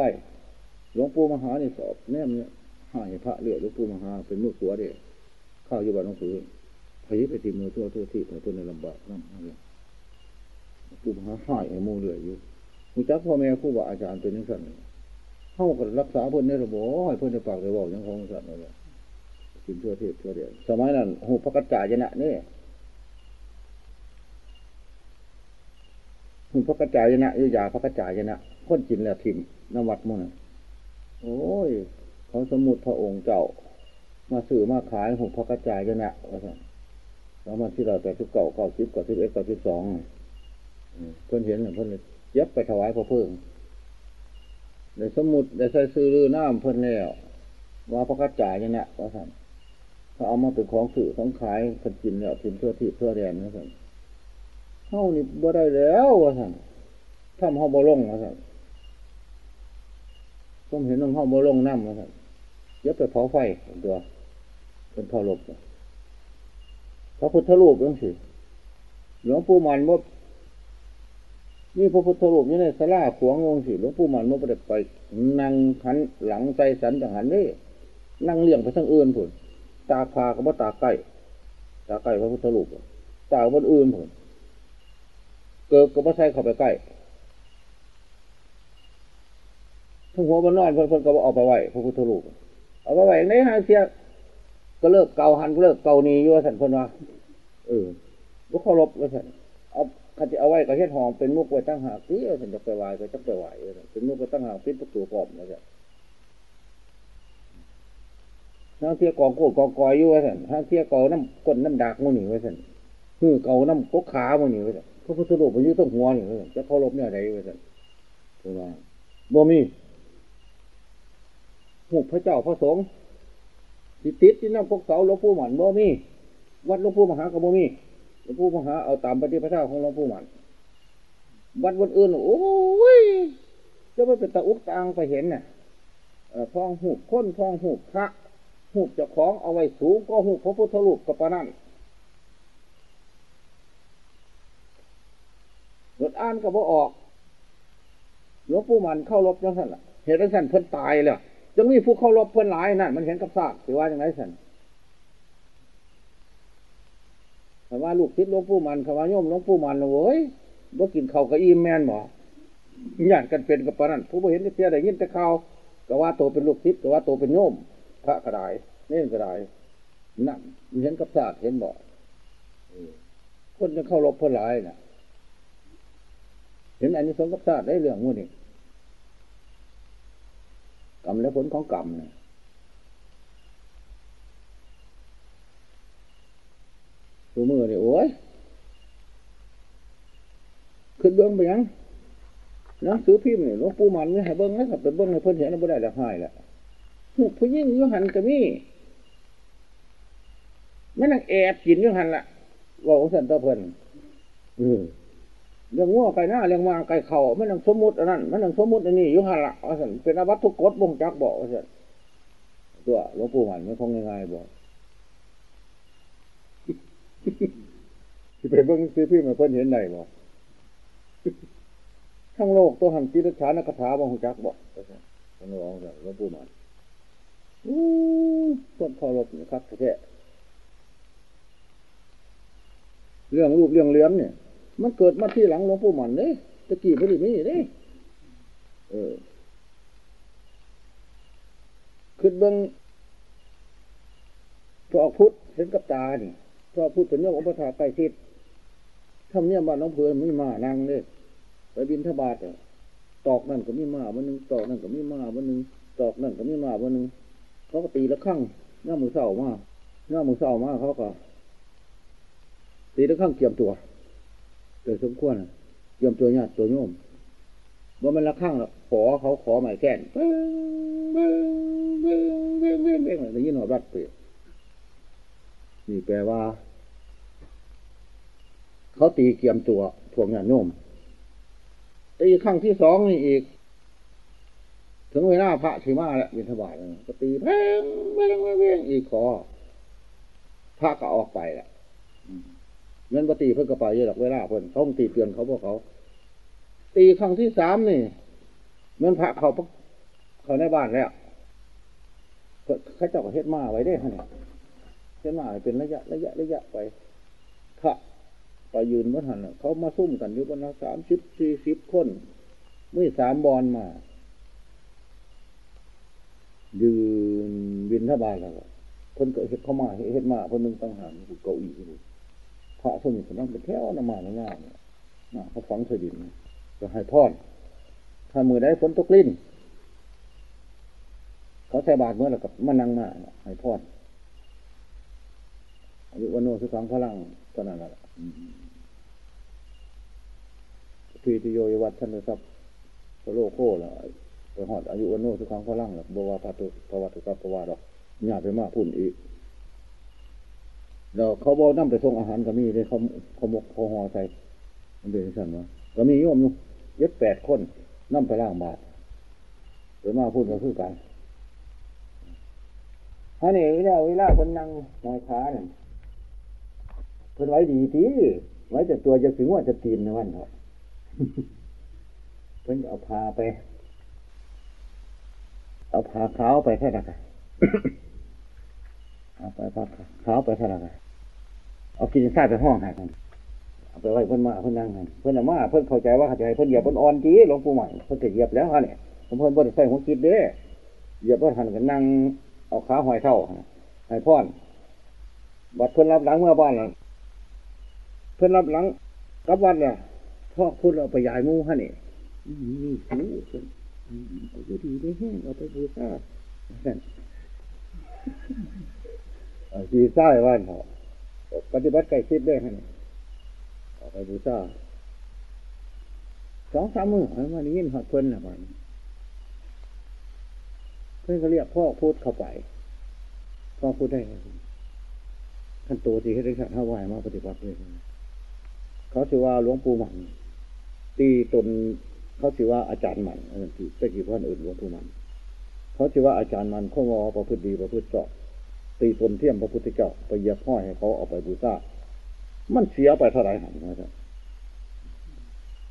หลวงปู่มหานี่สอบแนมเนี่ยหายพระเรียกหลวงปู่มหา เป็นมือขัวเด็กข้าวอยู่บ้านหลวงปู่พยิบไปทีมือทั่วทั่วที่ไปเพื่อในลำบากนั่นอะ ไรปู่มหาหายไอ้มูเรื่ออยู่มุจักพ่อแม่ครูบาอาจารย์เป็นยังสั่นเข้ากับรักษาเพื่อนในระบบให้เพื่อนในปากในบอกยังคงสั่นเลยกินทั่วเทศทั่วเดียวสมัยนั้นหูพระกัจจายนะนี่หุ่นพระกระจายนะยุยาพระกระจายนะคนจินแล้วทิมนวัดมุ่นโอ้ย เขาสมุดพระองค์เจ้า มาสื่อมาขายหุ่นพระกระจายนะว่าซั่นแล้วมันที่เราแต่สิบเก้าเก้าสิบเก้าสิบเอ็ดเก้าสิบสอง เพิ่นเห็นเพิ่นเย็บไปถวายพระเพิ่งได้สมุดได้ใส่ซื้อลือน้ำเพิ่นแล้วว่าพระกระจายเนะว่าซั่นเขาเอามาเป็นของสื่อของขายคนกินแล้วทิมทั่วที่ทั่วแดนนะซั่นเฮานี่บ่ได้แล้วว่าซั่นทำเฮาบ่ลงว่าซั่นผมเห็นน้องเฮาบ่ลงน้ำว่าซั่นเย็บไปเผาไฟตัวเป็นเผาลบพระพุทธรูปจังซี่หลวงปู่มันบ่า นี่พระพุทธรูปอยู่ในศาลาขวงงสิหลวงปู่มันบ่ได้ไปนั่งหันหลังใจสันจังหันนี่นั่งเลี้ยงไปทั้งอื่นพุ่นตาพาก็บ่ตาใกล้ตาใกล้พระพุทธรูปตาบนอื่นพุ่นเกิดก็บ่ใส่เข้าไปใกล้ทั้งหัวบนนอนเพิ่นก็บ่เอาไปไหวพระพุทธรูปเอาไปไหว้ในหาเสียก็เลิกเกาหันเลิกเกานี้อยู่ว่าสันเพิ่นว่าเออบ่เคารพว่าซั่นเอา คันสิเอาไว้ก็เฮ็ดห้องเป็นมุกไว้ตั้งหากติว่าซั่นจะไปไหวก็จักไปไหว้ว่าซั่นเป็นมุกไว้ตั้งหากปิดประตูกรอบว่าซั่นทางเที่ยกองโกดกองกอยอยู่ว่าซั่นทางเที่ยกองน้ำก้นน้ำดากมื้นี้ว่าซั่นฮือเก่าน้ำกกขามื้นี้ว่าซั่นพระพุทธรูปมันอยู่ตรงหัวนี่ว่าซั่นจะเคารพแนวใดว่าซั่นเพิ่นว่าบ่มีหูปพระเจ้าพระสงฆ์สิติดที่น้ำพกเสาหลวงปู่หมันบ่มี วัดหลวงปู่มหาก็บ่มี หลวงปู่มหาเอาตามปฏิปทาของหลวงปู่หมันวัดวันอื่นโอ้ยจะไม่เป็นตะอุกตะอังไปเห็นน่ะเอ่อทองหูค้นทองหูพระหูเจ้าของเอาไว้สูงก็หูพระพุทธรูปกับปะนั่นรถอ่านก็บ่ออกหลวงปู่มันเข้ารบจังสันล่ะเหตุจังสันเพิ่นตายแล้วจังมีผู้เข้ารบเพื่อนหลายนั่นมันเห็นกับซากถือว่าอย่างไรสัน คำว่าลูกศิษย์หลวงปู่มันคำว่าโยมหลวงปู่มันโว้ยว่ากินข้าวกับอิ่มแมนหมอญาติกันเป็นกับปานนั้นผู้บ่เห็นเสียได้ยินแต่ข่าวก็ว่าโตเป็นลูกศิษย์ก็ว่าโตเป็นโยม พระกระไดเน่นกระไดนั่นเห็นกับซากเห็นบ่คนจะเข้ารบเพื่อหลายน่ะ เห็นอันนี้สงกับซากได้เรื่องงูนี่กรรมและผลของกรรมเนี่ย ตัวมือเนี่ยโอ้ยขึ้นเบิ้งไปยังนังสือพิมพ์เนี่ยหลวงปู่มันเนี่ยให้เบิ้งนะครับไปเบิ้งให้เพิ่อนเห็นแล้วบ่ได้แล้วหายแล้วหูผู้ยิ่งยุหันก็มีไม่นั่งแอบกินยุหันละว่าองสันตะเพิ่นเออเรื่องง้อไก่หน้าเรื่องวางไก่เข่าไม่นั่งสมมุติอันนั้นไม่นั่งสมมุติอันนี้ยุหันละว่าสันเป็นอาวัตทุกกฎบ่งจักบอกว่าสันตัวหลวงปู่มันไม่คงง่ายๆบอก ที่ไปเบิ้งซื้อพี่มาเพิ่นเห็นไหนบอกทั้งโลกตัวหันจิตฐานกถาบ่งจักบอกว่าซั่นท่านบอกว่าหลวงปู่มันอู้ต้นพอรบนี่ครับแท้เรื่องรูปเรื่องเลี้ยงเนี่ย มันเกิดมาที่หลังหลวงปู่หมันเด้ตะกี้ไม่ด้มีเด้เออขึ้นเบิ้งพระออกพุทธเห็นกับตานี่ พออกพุทธเป็นโยมอุปถาใกล้ชิดทำเนี่ยบ้านน้องเพลินไม่มานั่งเลยไปบินทบาทตอกนั่นก็ไม่มาวันหนึ่งตอกนั่นก็ไม่มาวันหนึ่งตอกนั่นก็ไม่มาวันหนึ่งเขาก็ตีละครั้งหน้ามือเศร้ามากหน้ามือเศร้ามากเขาก็ตีละครั้งเกี่ยมตัวโดยสมควรเยี่ยมตัวญาติตัวโยมว่ามันละข้างละขอเขาขอหมายแค่นเบ้งเบ้งเบ้งเบ้งเบ้งเบ้งได้ยินหอรัดเปรียน นี่แปลว่า เขาตีเกียมตัวพวกญาติโยมตีครั้งที่สองนี่อีก ถึงเวลาพระสีมาแล้วบิณฑบาตก็ตีเพ่งเพ่งเพ่งอีกขอพระก็ออกไปแหละเงินปตีเพิ่นก็ไปเยอะหรอกเวลาเพิ่นเขาตีเตือนเขาพวกเขา ตีครั้งที่สามนี่เงินพระเขาเขาในบ้านแล้วเขาเจ้าก็เฮ็ดมาไว้ได้ฮะเนี่ ยเฮ็ดมาเป็นระยะระยะระยะไปพระไปยืนมื่อหันเขามาซุ่มกันอยู่บนสามสิบสี่สิบคนมื่อสามบอลมา ยืนบินทบาทแล้วเพิ่นก็เฮ็ดเข้ามาเฮ็ดมาเพิ่นนึงตั้งหารเก้าอี้พระสนิทกำลังเป็นแถวนำมาง่ายๆเนี่ยเขาฝังเสดินก็ให้พรถ้ามือได้ฝนตกลิ้น เขาใส่บาทเมื่อแล้วกับมานั่งมาให้พร อายุวันโนสุขังพลังตอนนั้นแหละพีติโยยวัดท่านเลยครับพระโลโก้ละไปหอดอายุวันโนสุขังพลังหรอกบวาพาตุภวัตุกับภวาดอกญาไปมากพุ่นอีกเราเขาบอกนั่ไปส่งอาหารก็มีเลยเขาเขามกเขาหอใส่มันเป็นสั่นวะก็มีโยมอยู่เย็ดแปดคนนั่ไปล่างบาทไปมาพูดก็คือกันฮะนี่เวลาเวลาคนนั่งนอยขาเนี่ย เพิ่นไว้ดีทีไว้แต่ตัวจะถึงว่าจะตีนในวันเถอะเพิ่นเอาพาไป เอาพาขาวไปแค่ไหนเอาไปพาขาวไปแค่ไหนเอากินซาไปห้องให้กันเอาไปไว้เพิ่นมาเพิ่นนั่งให้เพิ่นเอามาเพิ่นเข้าใจว่าเข้าใจเพิ่นเหยียบบนอ่อนจีหลวงปู่ใหม่เพิ่นจะเหยียบแล้วฮะเนี่ยผมเพิ่นบ่ได้ใส่หัวคิดเด้เหยียบบ่ทันกันนั่งเอาขาหอยเท่าให้พ่อนบัดเพิ่นรับหลังเมื่อบ้านน่ะเพิ่นรับหลังกับวัดเนี่ยพ่อพูดเอาไปยายหมูฮะนี่นี่หูเอาอยู่ดีได้แห้งเอาไปบูชาสีใต้บ้านเขาปฏิบัติไก่ชิดได้ฮะนี่เอาไปบูชาสองสามมือเอามานี้ยินหอดเพิ่นนะบ้านเพิ่อนก็เรียกพ่อพูดเข้าไปพ่อพูดได้ขั้นตัวที่ให้ได้ขันห้าวายมาปฏิบัติเลย เขาถือว่าหลวงปู่หมันตีตนเขาถือว่าอาจารย์หมันอันนั้นที่ตะกี้พ่อนอื่นหลวงปู่หมันเขาถือว่าอาจารย์มันข้อวอประพฤติดีประพฤติชอบตีตนเที่ยมพระพุทธเจ้าไปเหยียบห้อยให้เขาเอาไปบูชามันเสียไปเท่าไหร่หันนะครับ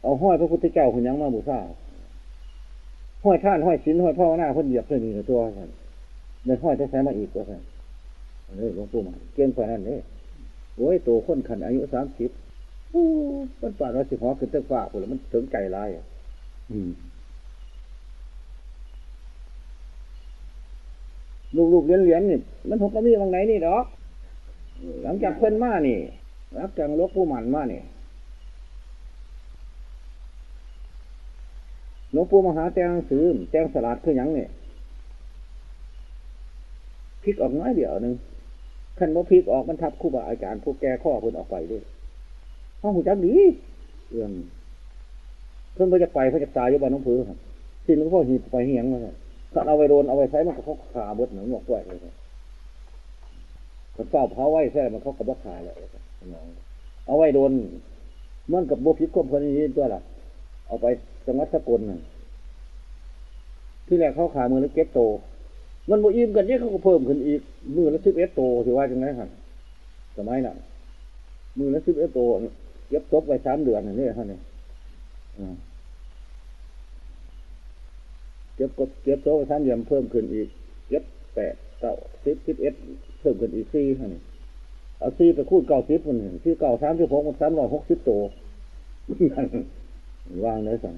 เอาห้อยพระพุทธเจ้าคุณยังมาบูชาห้อยท่านห้อยชิ้นห้อยพ่อหน้าเพิ่นเหยียบเพื่อนี่ตัวท่านในห้อยจะใช้มาอีกว่าท่านนี่หลวงปู่มันเก่งกว่านั้นนี่โอ้ยโตคนขันอายุสามสิบ อู้มันป่าเราสิหัวขึ้นเต้นฟ้าพุ่นแล้วมันถึงใจร้ายอะอืมลูกๆเลี้ยนๆนี่มันหกก็มีบางไหนนี่ดอกหลังจากเพิ่นมานี่หลังจากหลวงปู่หมันมานี่หลวงปู่มหาแตงหนังสือแตงสลัดคือหยังเนี่ยพลิกออกน้อยเดียวหนึ่งขันว่าพลิกออกมันทับครู่บาอาจารย์พวกแกข้อเพิ่นออกไปด้วย ห้องหูจักดีเรื่องเพิ่นไปจะไปเพิ่นจะตายอยู่บ้านน้องผือครับสิ้นหลวงพ่อหีบไปเหียงมาครับถ้าเอาไปโดนเอาไปใช้มันก็เขาขาเบิดหนังหมวกไว้เลยครับคนเฝ้าเผาไว้ใช่มันเขากระบอกขาเลยครับเอาไว้โดนเมื่อนกับโบพิษควบคนนี้ตัวละเอาไปจังหวัดสกลน่ะที่แรกเขาขามือแล้วเก็บโต มันโบอิ่มกันเนี่ยเขาก็เพิ่มขึ้นอีก มือละสิบเอ็ดโตถือว่าจังไงครับสมัยน่ะมือละสิบเอ็ดโต ก็บตบไปสามเดือนนี่ฮะเนี่ยเก็บกดเก็บโตไปสามเดือนเพิ่มขึ้นอีก เก็บแปดเก้าสิบสิบเอ็ดเพิ่มขึ้นอีกสี่ฮะนี่เอาสี่ไปคูดเก้าสิบมันที่เก้าสามสิบหกมันสามร้อยหกสิบโตวางได้สั่ง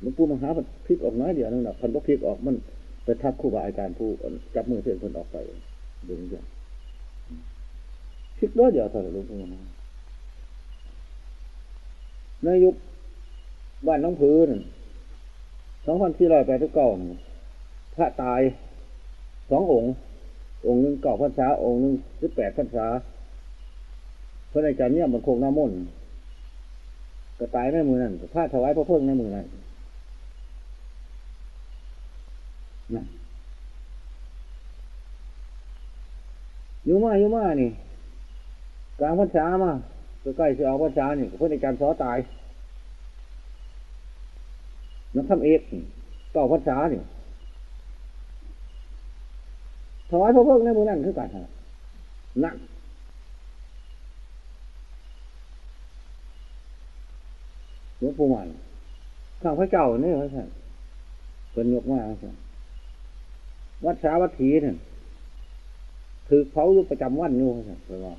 หลวงปู่มหาพลิกออกน้อยเดียวนึงนะพันก็พลิกออกมันไปทับครูบาอาจารย์ผู้จับมือเพื่อนคนออกไปดูนี่ด้วยพลิกน้อยเดียว เท่าไหร่หลวงปู่มหาในยุคบ้านน้องพื้นสองพันสี่ร้อยแปดสิบเก้าพระตายสององค์ องค์หนึ่งเก้าพรรษา องค์หนึ่งสิบแปดพรรษาพระอาจารย์เนี่ยมันคงน้ำมนต์ก็ตายในมือนั่นพระถวายพระเพิ่งในมือนั่นอยู่มาอยู่มานี่ กลางพรรษามาใกล้จะเอาพรรษานี่เพระอาจารย์สอตายนักทำเอกเก้าพรรษาเนี่ยถวายพระเพิ่งในมือนั่นคือกันนั่นหลวงปู่มันข้างพระเจ้าเนี่ยพระท่านเป็นยกมาท่านวัดสาวัตถีเนี่ยถือเผาอยู่ประจำวันอยู่ท่านเป็นว่า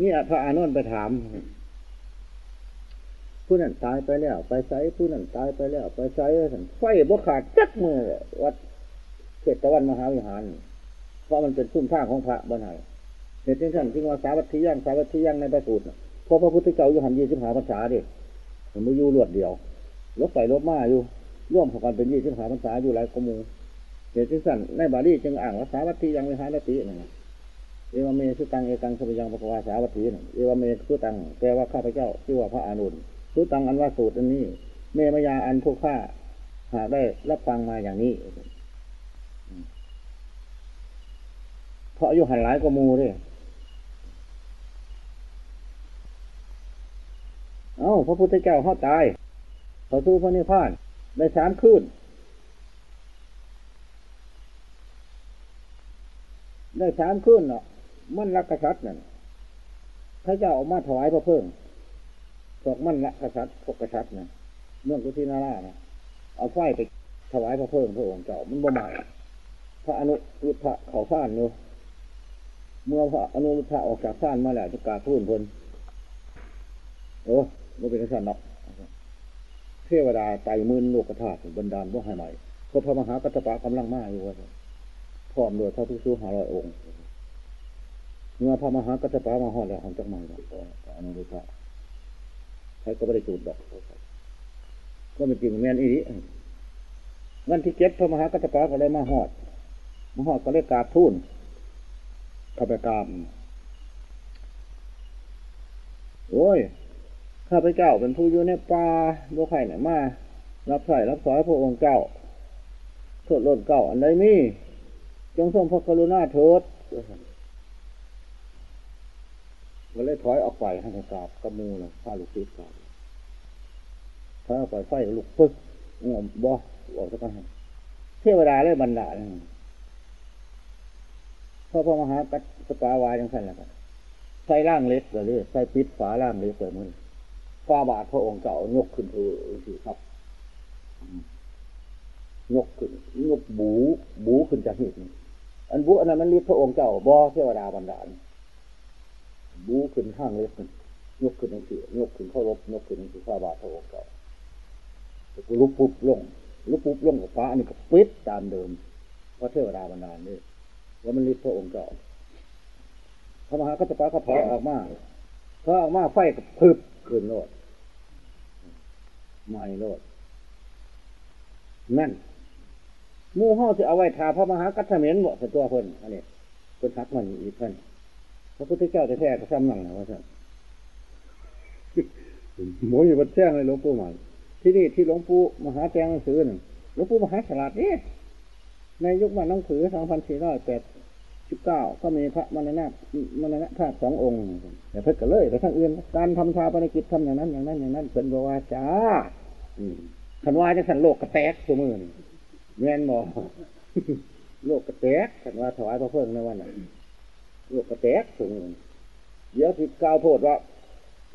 นี่พระอานนท์ไปถาม ผู้นั้นตายไปแล้ว ไปไซผู้นั้นตายไปแล้ว ไปไซท่านไฟบ่ขาดจักมือวัดเขตตะวันมหาวิหาร เพราะมันเป็นซุ้มท่าของพระบ้านไหนเหตุที่ท่านที่ว่าสาวัตถีย่างสาวัตถีย่างในประสูตรเพราะพระพุทธเจ้าอยู่หันยี่สิบหาพรรษาดิมันไม่อยู่รวดเดียวลบไปลบมาอยู่ร่วมกันเป็นยี่สิบหาพรรษาอยู่หลายกมูเหตุที่สั่นในบาลีจึงอ่างว่าสาวัตถียังวิหารตินั่นนะ เอวเมสุตังเอกังสมัยังปะวาสาวัตถีนั่นเอวเมสุตังแปลว่าข้าพเจ้าชื่อว่าพระอานุนสุตังอันว่าสูตรอันนี้เมมายาอันผู้ฆ่าหากได้รับฟังมาอย่างนี้เพราะอายุหันหลายกว่ามูด้วยเอ้าพระพุทธเจ้าเขาตายเขาสู้พระนิพพานได้สามคืนได้สามคืนเนาะ มันรักกษัตริย์นั่นพระเจ้าออกมาถวายพระเพิ่งพวกมันรักกษัตริย์พวกกษัตริย์นะเมืองกุชินารานะเอาไฟไปถวายพระเพิ่งพระองค์เจ้ามันบ่ใหม่พระอนุรุทธะเขาฟ้านอยู่เมื่อพระอนุรุทธะออกจากฟ้านมาแล้วจะกาบทูลพลโอ้ไม่เป็นสันนอกเทวดาไต่มืนโลกธาตุบรรดาลว่าให้ใหม่พระพระมหากัตถปะกำลังมาอยู่ว่าพร้อมด้วยพระภิกษุห้าร้อยองค์ เมื่อพระมหากัตถปะมาหอดแล้วหันจากใหม่แล้วอนุรุทธะใครก็ไม่ได้จูดดอกก็เป็นจริงแม่นอีนี้วันที่เจ็ดพระมหากัตถปะก็เลยมาหอดมาหอดก็เลยกราบทูลข้าไปกราบโอ้ยข้าพเจ้าเป็นผู้อยู่ในป่าโลกไข่ไหนมารับใส่รับสอยพระองค์เจ้าโทษล้นเก่าอันใดมีจงทรงพระกรุณาเถิด ก็เลยถอยออกไปให้กราบกระมูเลยข้าลูกศิษย์กราบถอยออกไปไฟลุกปึ๊กงมบ่ออกสักกันเทวดาเลยบรรดาเนี่ยพ่อพ่อมหากัสปาวาจังสันแหละครับใส่ร่างเล็กเลยใส่ปิดฝาร่างเล็กเลยมันฟ้าบาทพระองค์เก่ายกขึ้นเออสิครับยกขึ้นยกบูบูขึ้นจากหินอันบูอันนั้นมันรีบพระองค์เจ้าบ่เทวดาบรรดาล บูขึ้นข้างเล็กขึ้นยกขึ้นทั้งสี่ยกขึ้นเข้ารบยกขึ้นทั้งสี่ฟ้าบาทพระองค์เก่าลุกปุ๊บลงลุกปุ๊บลงกับฟ้านนี้ก็ปิดตามเดิมเพราะเทวดาบรรดาลนี่ว่ามันรีบพระองค์เก่าพระมหากัตถปะก็ถอยออกมาถอยออกมาไฟก็พึบขึ้นโลดไม่โลดนั่นมู่ห้อจะเอาไว้ทาพระมหากัตถเมนบ่สตัวเพิ่นอันนี้เพิ่นทักมันอีกเพิ่น พระพุทธเจ้าจะแท้ก็ซ้ำหนังนะว่าสั่นหมูอยู่บนแจ้งเลยหลวงปู่ใหม่ที่นี่ที่หลวงปู่มหาแจ้งหนังสือหนึ่งหลวงปู่มหาฉลาดนี่ในยุคมันหนังสือสองพันสี่ร้อยแปดสิบเก้าก็มีพระมรณะมรณะธาตุสององค์แต่เพิ่นก็เลยไปทางอื่นการทำชาปนกิจทำอย่างนั้น อย่างนั้น อย่างนั้นเพิ่นบอกวาจ้าขันว่าจะสันโลกกระแตกตัวมือนแม่นบอโลกกระแตกขันว่าถวายพระเพิ่งในวันนั้น โลกกระแตกตัวมือเดี๋ยวสิกล่าวโทษว่า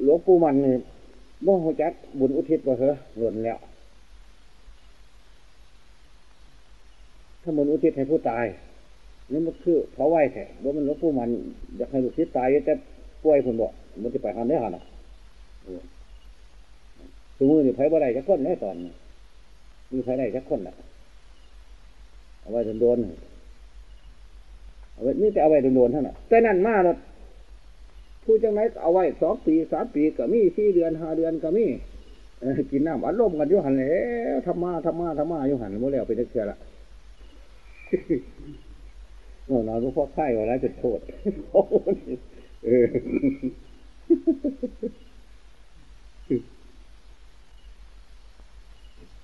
หลวงปู่มันนี่บ่หัวจักบุญอุทิศว่าเหรอหล่นแล้ว ถ้าบุญอุทิศให้ผู้ตายนี่มันคือเผาะไหวแท้ว่ามันหลวงปู่มันอยากให้ลูกศิษย์ตายแต่ป่วยผลบอกมันจะไปทำได้หันอะสมมตินี่ไผบ่ได้จักคนแน่ตอนนี้มีไผได้จักคนอะเอาไว้โดนๆ เอาไว้นี่แต่เอาไว้โดนๆเท่านั้นแต่นั่นมาแล้วผู้จังไรเอาไว้สองปีสามปีก็มีสี่เดือนห้าเดือนก็มีกินน้ำอัดลมกันอยู่หันแล้วธรรมะธรรมะธรรมะอยู่หันโมแล้วไปนักเชื่อละนอนนอนก็พอไข้ไว้แล้วจะโทษเออ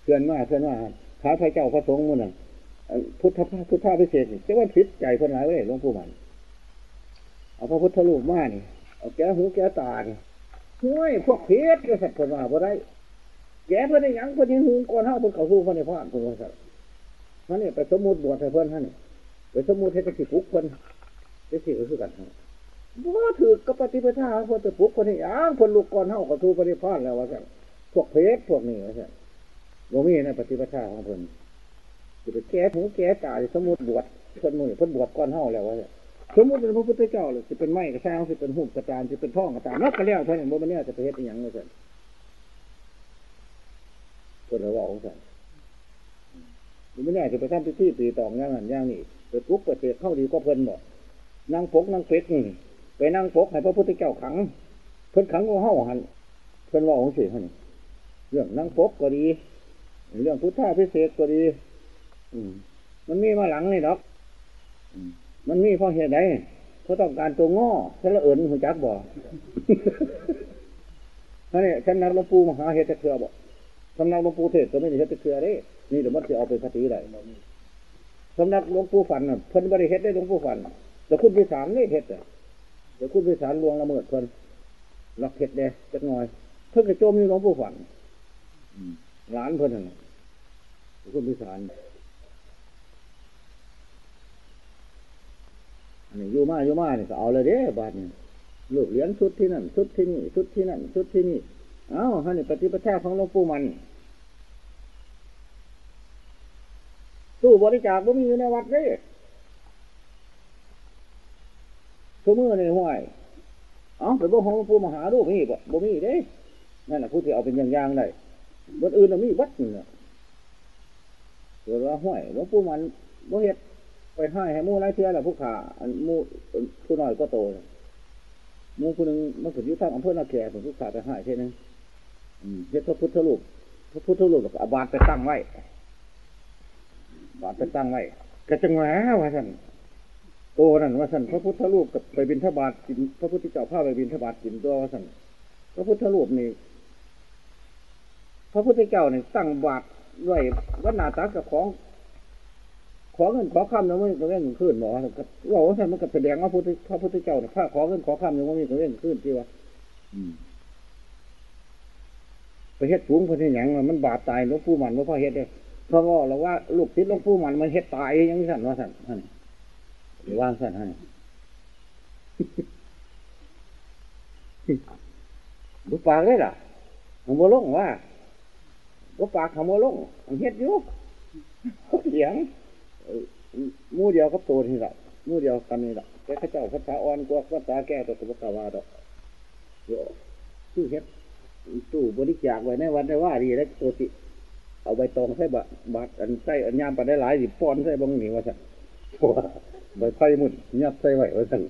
เพื่อนว่าเพื่อนว่าข้าพระเจ้าพระสงฆ์มุ่น พุทธพุทธาพิเศษจะว่าพิษใจคนไหนเว้ยหลวงปู่มันเอาพระพุทธรูปมานี่เอาแก้หูแก้ตาเนี่ยห้วยพวกเพชรก็สัตว์คนว่าบ่ได้ แก้เพื่อนยังเพื่อนยังหูก่อนเท่าเพื่อนเขาสู้เพื่อนในพานเพื่อนว่าสัตว์มันเนี่ไปสมมติบวชให้เพื่อนท่านไปสมมติให้กระสิปุกเพื่อนกระสิก็คือกันว่าถือกับปฏิปทาเพื่อนไปปุกเพื่อนยังเพื่อนลูกก่อนเท่ากับสู้เพื่อนในพานแล้วว่าสัตว์พวกเพชรพวกนี้ว่าสัตว์บ่มีในปฏิปทาของเพิ่อน จะไปแก้หูแก้ตาสมมติบวชเพิ่นมือเพิ่นบวชก่อนเฮาแล้วว่าสมมติเป็นพระพุทธเจ้าเลยจะเป็นไม้กระซ้างจะเป็นหุ่มกระจานจะเป็นท่องกระตามนักกระเลี้ยวเท่านั้นบ่มันเนี่ยจะไปเฮ็ดอย่างนี้สั่นเพิ่นว่าของสั่นมันแน่จะไปทำพิธีปีตองอย่างนั้นอย่างนี้ไปปุ๊บไปเสกเข้าดีก็เพิ่นบอกนั่งปกนั่งเป็กนี่ไปนั่งปกให้พระพุทธเจ้าขัง เพิ่นขังงูเห่าหันเพิ่นว่าองค์สิท่านเรื่องนั่งปกก็ดี เรื่องพุทธาพิเศษก็ดี มมันมีมาหลังนี่ดอกอืมมันมีเพราะเหตุใดเขาต้องการตัวง้อฉันละเอิญหัวจักบ่นั่นนี่ฉันนักหลวงปู่มหาเฮตเถื่อบ่สำนักหลวงปู่เทศก็ไม่ได้เฮตเถื่อเด้นี่เดี๋ยวมันจะเอาไปคติได้สำนักหลวงปู่ฝันน่ะเพิ่นบริเฮ็ดได้หลวงปู่ฝันแต่คุณพิสารนี่เฮ็ดอะเดี๋ยวคุณพิสารลวงละเมิดเพิ่นลักเฮ็ดเด้จักหน่อย เพิ่นกระโจมอยู่หลวงปู่ฝันอืมหลานเพิ่นนั่นน่ะคุณพิสาร นนี้อยู่มาอยู่มานี่ก็เอาเลยเด้บาดนี้ลูกเหรียญชุดที่นั่นชุดที่นี่ชุดที่นั่นชุดที่นี่เอ้าฮันนี่ปฏิปทาของหลวงปู่มันตู้บริจาคบ่มีอยู่ในวัดเด้ชั่วมือในห้วยเอ้าไปบ่ของหลวงปู่มหาดูมีบ่บ่มีเด้นั่นแหละผู้ที่เอาเป็นอย่างย่างได้บนอื่นน่ะมีวัดนี่แหละเกิดว่าห้วยหลวงปู่มันบ่เฮ็ด ไปให้ให้มู่ไรเทื่อแหละผู้ขาอันมู่ผู้น้อยก็โตมู่ผู้หนึงมันก็อยู่ทางอำเภอนาแก่ผมผู้ขาไปให้เท่ยนึงอืมเฮ็ดพระพุทธรูปพระพุทธรูปก็เอาบาทไปตั้งไว้บาทไปตั้งไว้กระจังหวะว่าท่านโตนั่นว่าท่านพระพุทธรูปกับไปบินทบาทกินพระพุทธเจ้าพาไปบินทบาทกินตัวว่าท่านพระพุทธรูปนี่พระพุทธเจ้าเนี่ยตั้งบาทไว้วัดนาตากับของ ขอเงินขอคำนะมันก็เงินขึ้นหมอว่าว่าท่มันก็แสดงว่าพระพุทธพระพุทธเจ้าเนี่ยข้าขอเงินขอคำยังว่ามีก็เงินขึ้นที่ว่าไปเฮ็ดสูงเพิ่นที่หยังมันบาดตายหลวงปู่มันว่าพ่อเฮ็ดเด้เพราะว่าเราว่าลูกศิษย์หลวงปู่มันมันเฮ็ดตายยังสั่นว่าสั่นท่านหรือว่าสั่นท่านบุปากเลยล่ะขโมยลงว่าบุปากขโมยลงเฮ็ดยู่เถียงเอ่อห มู่เดียวกับตัวนี่แหละมู่เดียวกันนี่แหละแต่ข้าเจ้าภาษาอ่อนกว่าภาษาแก่ตัวตัวกาวาดอกเดี๋ยวคือเฮ็ดตู้บริจาคไว้ในวันได้ว่าดีแล้วตัวติ เอาใบตองใส่บะบาดอันใส่อันยามไปได้หลายสิป้อนใส่บางหนีว่าสั่นเพราะว่าใบไผ่มุนยัดใส่ไว้ว่าสั่น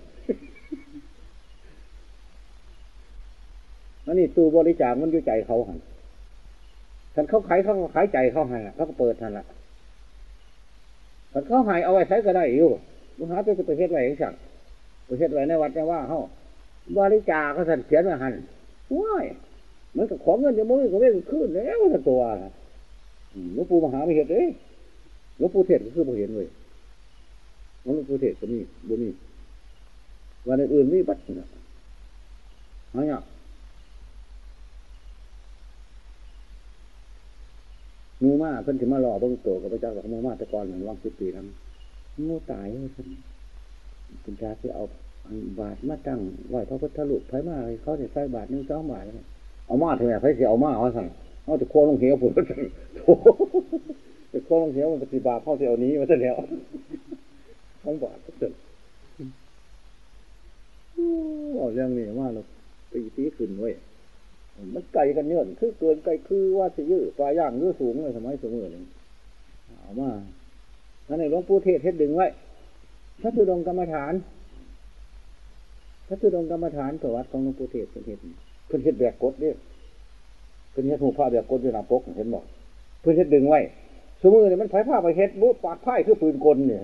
อันนี้ตู้บริจาคมันอยู่ใจเขาหันท่านเขาขายเขาขายใจเขาหันเขาก็เปิดทันละ ท่านเขาหายเอาไว้ใช้ก็ได้อยู่มหาตัวจะไปเฮ็ดไว้ให้สั่งไปเฮ็ดไว้ในวัดในว่าเขาบริจาคเขาสั่นเขียนไว้หันว้ายมันก็ของเงินจะมุ่งก็ไม่ขึ้นแล้วทั้งตัวหลวงปู่มหาไม่เห็นเลยหลวงปู่เทศก็คือบ่เห็นเลยหลวงปู่เทศก็มีบ่มีวันอื่นๆมีบัดนะหายาก หมูมาเพิ่นถึงมารอเบิ่งโตกับพระเจ้ากับหมูมาต่ก่อนเหมือนว่างสิบปีแล้วหมูตายเลยเพิ่นเป็นการที่เอาบาทมาตั้งไหวพระพุทธรูปไผมาเขาจะใส่บาทหนึงสองบาทเลยเอามาเถอะแม่ไผสิเอามาเอาสั่งเอาแต่โค้งลงเหวผมก็จะโถ่แต่โค้งลงเหวมันปฏิบาเข้าเสียวนี้มาซะแล้วท้องบาดก็เสร็จเอาเรื่องนี้มาเราตีตีขึ้นไว้ย มันไกลกันเยอะคือเกินไกลคือว่าจะยืดปลาย่างยืดสูงเลยสมัยสมัยนี้เอามานั่นในหลวงปู่เทศเทศดึงไว้พระธุดงกรรมฐานพระธุดงกรรมฐานประวัติของหลวงปู่เทศเป็นเทศเพิ่นเทศแบกกดเนี่ยเพื่อนเฮ็ดหูผ้าแบบกดอยู่หน้าปกเห็นบอกเพื่อนเฮ็ดดึงไว้สมือเนี่ยมันไฟผ้าไปเฮ็ดบุปากไพ่คือปืนกลเนี่ย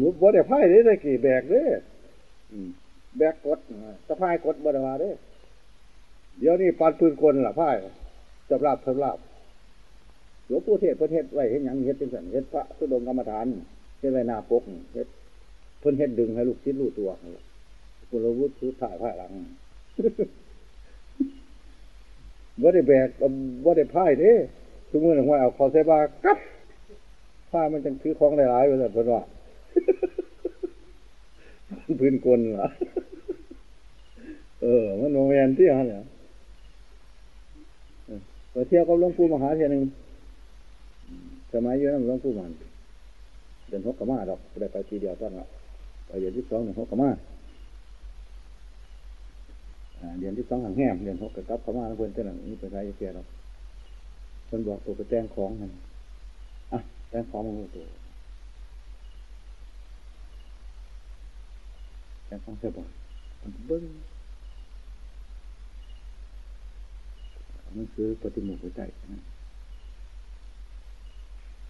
มุบ่ได้ไพ่เด้ได้กี่แบกเด้อืม แบกกดสะพายกดบ่ได้ว่าเด้เดี๋ยวนี้ปานปืนกลล่ะพ่ายจับลาบจับลาบหลวงปู่เทศประเทศไว้เฮ็ดหยังเฮ็ดเป็นสันเฮ็ดพระสุดงกรรมฐานเฮ็ดไว้หน้าปกเฮ็ดเพิ่นเฮ็ดดึงให้ลูกศิษย์รู้ตัวคุณรู้สุดถ่ายผ้าหลังว่าได้แบกว่าได้พ่ายเด้ทุกมือหนึ่งว่าเอาคอเซบากับผ้ามันจังถือของหลายๆไปเลยเพิ่นว่า พื้นกลเหรอเออ มันโนแมนที่ฮะเนี่ยไปเที่ยวกับหลวงปู่มหาเทียหนึ่งสมัยอยู่นั่นหลวงปู่มันเดินหกกมาดอกได้ไปทีเดียวตอนละไปเดือนที่สองหนึ่งหกกมาเดือนที่สองหางแหมเดือนหกกับกับเขมาแล้วเพื่อนเจ้าหนังนี่เป็นไรเสียเราเพื่อนบอกตัวไปแจ้งของมันอะแจ้งของมันตัว แจ้งของเสียบ่อยมันเบิ้งมันซื้อปฏิโมกข์ไปใจนะ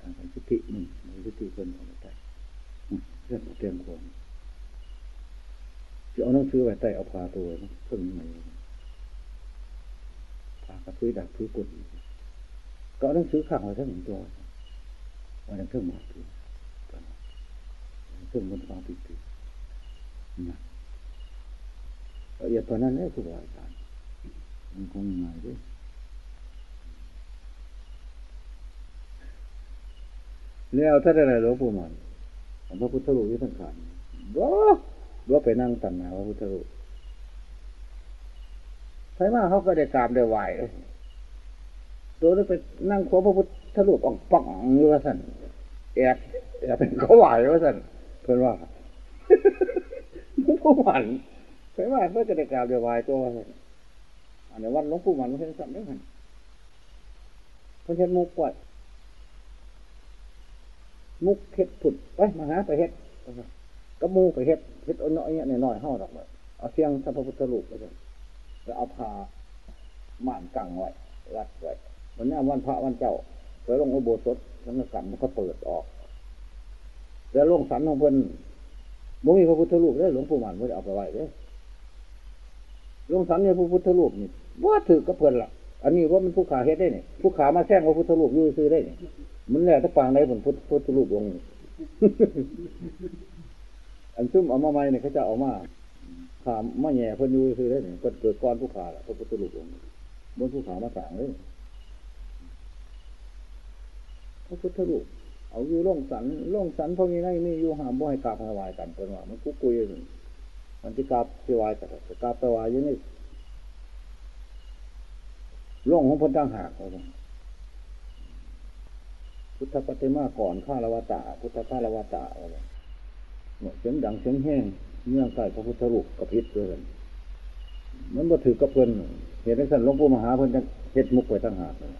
ทางสิทธิหนึ่งสิทธิคนเอาไปใจเรื่องเตรียมของจะเอาหนังสือไว้ใต้เอาพาตัวเพิ่งใหม่พากระทุยดักทุยกุดก็เอาหนังสือข้างไว้ทั้งหนึ่งตัววันนั้นเครื่องหมายตัวเครื่องมันฟังปิดปิด นะละเอียดตอนนั้นเนี่ยครูบาอาจารย์มันคงง่ายด้วยแล้วถ้าได้หลวงปู่มันพระพุทธรูปที่ทั้งขันบ่บ่ไปนั่งตั้งหนาพระพุทธรูปใครมาเขาก็ได้กราบได้ไหวตัวนั้นไปนั่งขวพระพุทธรูปอ่องปังอยู่ว่าสั่นแอบแอบเป็นเขาไหวว่าสั่นเพื่อนว่า หลวงปู่มันใครมาเขาก็ได้กราบได้ไหวตัวว่าสั่นอันนี้วันหลวงปู่มันไม่ใช่สั่นได้หันเพิ่นเห็นมุกไว้มุกเฮ็ดผุดไปมาหาไปเฮ็ดก็มูไปเฮ็ดเฮ็ดเอาน้อยเนี่ยน้อยๆเฮาดอกเอาเสียงสัพพุทธรูปไปเลยแล้วเอาผ้าม่านกังไว้รัดไว้วันนี้วันพระวันเจ้าไปลงอุโบสถแล้วก็กลับมันก็เปิดออก แล้วลงสันของเพิ่น บ่มีพระพุทธรูปเด้หลวงปู่หมันบ่ได้เอาไปไว้เด้อลวงสันเนี่ยพระพุทธรูปนี่ว่าถือกับเพิ่นล่ะอันนี้ว่ามันผู้ขาเฮ็ดได้เนี่ยผู้ขามาแซงพระพุทธรูปอยู่ซื้อได้นี่มันแล้วถ้าปางได้ผลพุทธพุทธรูปองค์อันซุ่มเอามาใหม่เนี่ยเขาจะเอามาขามมาแย่เพิ่นอยู่ซื้อได้เนี่ยก็เกิดก้อนผู้ขาละพระพุทธรูปองค์บนผู้ขามาสั่งเลยพระพุทธรูป เอาอยู่ล่องสันล่องสันพวกนี้ไม่มีอยู่หามบ่ให้กราบถวายกันเป็นว่ามันกุ๊กกุยมันที่กราบถวายกันกราบถวายยู่นี่ล่องของพนตั้งหากเขาพุทธปฏิมาก่อนข้าลวตาพุทธข้าลวตาอะไรเสียงดังเสียงแห้งเมื่อใกล้พระพุทธรูปกระพริบด้วยกันมันบ่ถือกระเพื่อนเห็นได้สั่นหลวงปู่มหาเพิ่อนจะเฮ็ดมุกไว้ตั้งหากเลย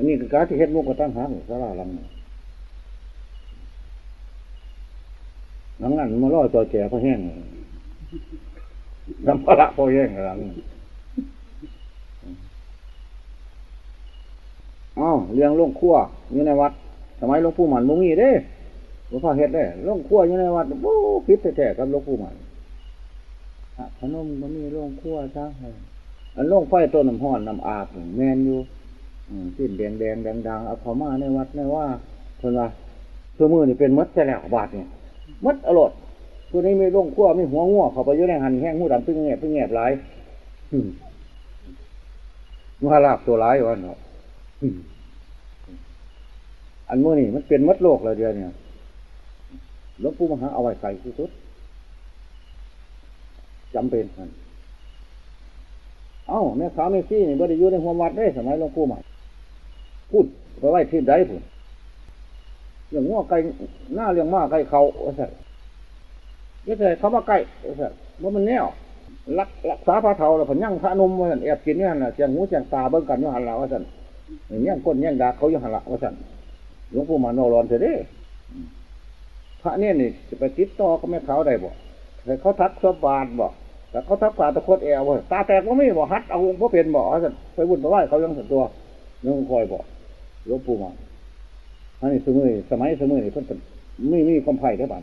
อันนี้คือการที่เฮ็ดมุกก็ตั้งหากสาราลังหลังนั้นมาล่อจอแก่พระแห้งน้ำพระพอแห้งหลังอ้าวเลี้ยงลงขั้วอยู่ในวัดสมัยหลวงปู่หมันมุงีเด้หลวงพ่อเฮ็ดได้ลงขั้วอยู่ในวัดโอ้พิษแท้ๆกับหลวงปู่หมันพนมมันมีลงขั้วซะอันลงไฟต้นน้ำห้อนน้ำอาบแมนอยู่ สิ้นแดงแดงแดงดังเอาเขามาในวัดในว่าเพิ่นว่าเพื่อมือนี่เป็นมัดแต่แล้วบาทเนี่ยมัดอรดตัวนี้ไม่ลงขั้วไม่หัวงัวเขาไปยู่ในหันแห้งหูดำพึ่งแงบพึ่งแงบหลายมาลาบตัวร้ายวะเนาะอันมื่อนี่มันเป็นมัดโลกเลยเดียวเนี่ยหลวงปู่มหาเอาไว้ใส่ที่สุดจำเป็นมันเอ้าแม่ขาวแม่ซี่นี่บ่ได้อยู่ในหัววัดได้สมัยหลวงปู่ใหม่ พูดไปไว้ที่ใดพูดเรื่องง้อไก่หน้าเรื่องมาไก่เขาว่าใส่ก็ใส่เขามาไก่ว่าใส่ว่ามันแนวรักรักษาพระเทาแล้วผนยั่งพระนมว่าสันแอบกินเนี่ยนะเสียงหูเสียงตาเบิ่งกันอยู่หันละว่าสันย่างก้นย่างดาเขาอยู่หันละว่าสันหลวงปู่มาโนรอนเสด็จพระเนี่ยนี่จะไปติดต่อก็ไม่เขาได้บ่แต่เขาทักสบานบ่แต่เขาทักฝ่าตะโคดแอวตาแตกก็ไม่บ่ฮัดเอาเพราะเป็นบ่สันไปวุ่นไปไหวเขายังสันตัวยังคอยบ่ หลวงปู่มาอันนี้สมัยสมัยสมัยนี่เพิ่นไม่มีความไผ่ได้บ้าง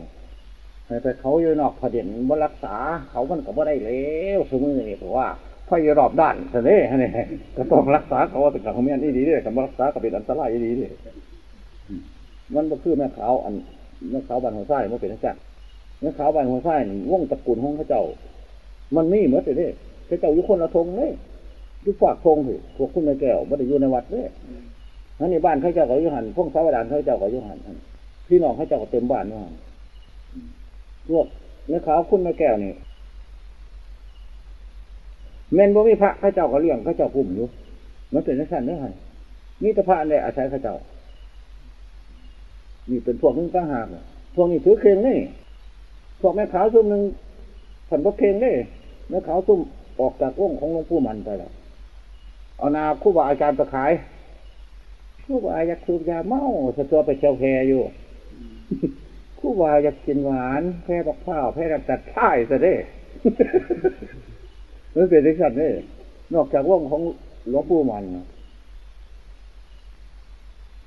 แต่เขาอยู่นอกผด็นบ่รักษา เขามันก็บ่ได้แล้วสมัยนี่เพราะว่าไฟรอบด้านเสน่ห์นี่ก็ต้องรักษาเขาแต่กับเขาไม่อันนี้ดีด้วยกับรักษาก็เป็นอันตรายดีด้วยมันก็คือแม่ขาวอันแม่ขาวบันหัวไส้มันเป็นจักรแม่ขาวบันหัวไส้วงตระกูลของพระเจ้า มันนี่เหมือนเลยพระเจ้าอยู่คนละทงเลยอยู่ฝากทงสิพวกคุณในแก้วไม่ได้อยู่ในวัดเลย นั่นในบ้านเขาเจ้าก็ยุหันพวกสาวดานเขาเจ้าก็ยุหันพี่น้องเขาเจ้าก็เต็มบ้านยุหันพวกเนื้อขาวคุณในแก้วนี่เมนบ่มีพระเขาเจ้าก็เลี้ยงเขาเจ้าพุ่มอยู่มันเป็นนักสันเนื้อหันนี่ตะพระในอาศัยเขาเจ้านี่เป็นพวกนึงตั้งหากพวกนี้ถือเคงนี่พวกแม่ขาวซุ่มหนึ่งผันพวกเคงนี่แม่ขาวซุ่มออกจากวงของหลวงปู่มันไปแล้วเอานาคู่บาอาจารย์ไปขาย คู่บาอยากสูบยาเมาสตัวไปเชลแพอยู่คู่วายจะกินหวานแพ้บักข้าวแพ้รับตัดท้ายซะเด้มันเป็นที่สัตว์นี่นอกจากว่องของหลวงปู่มัน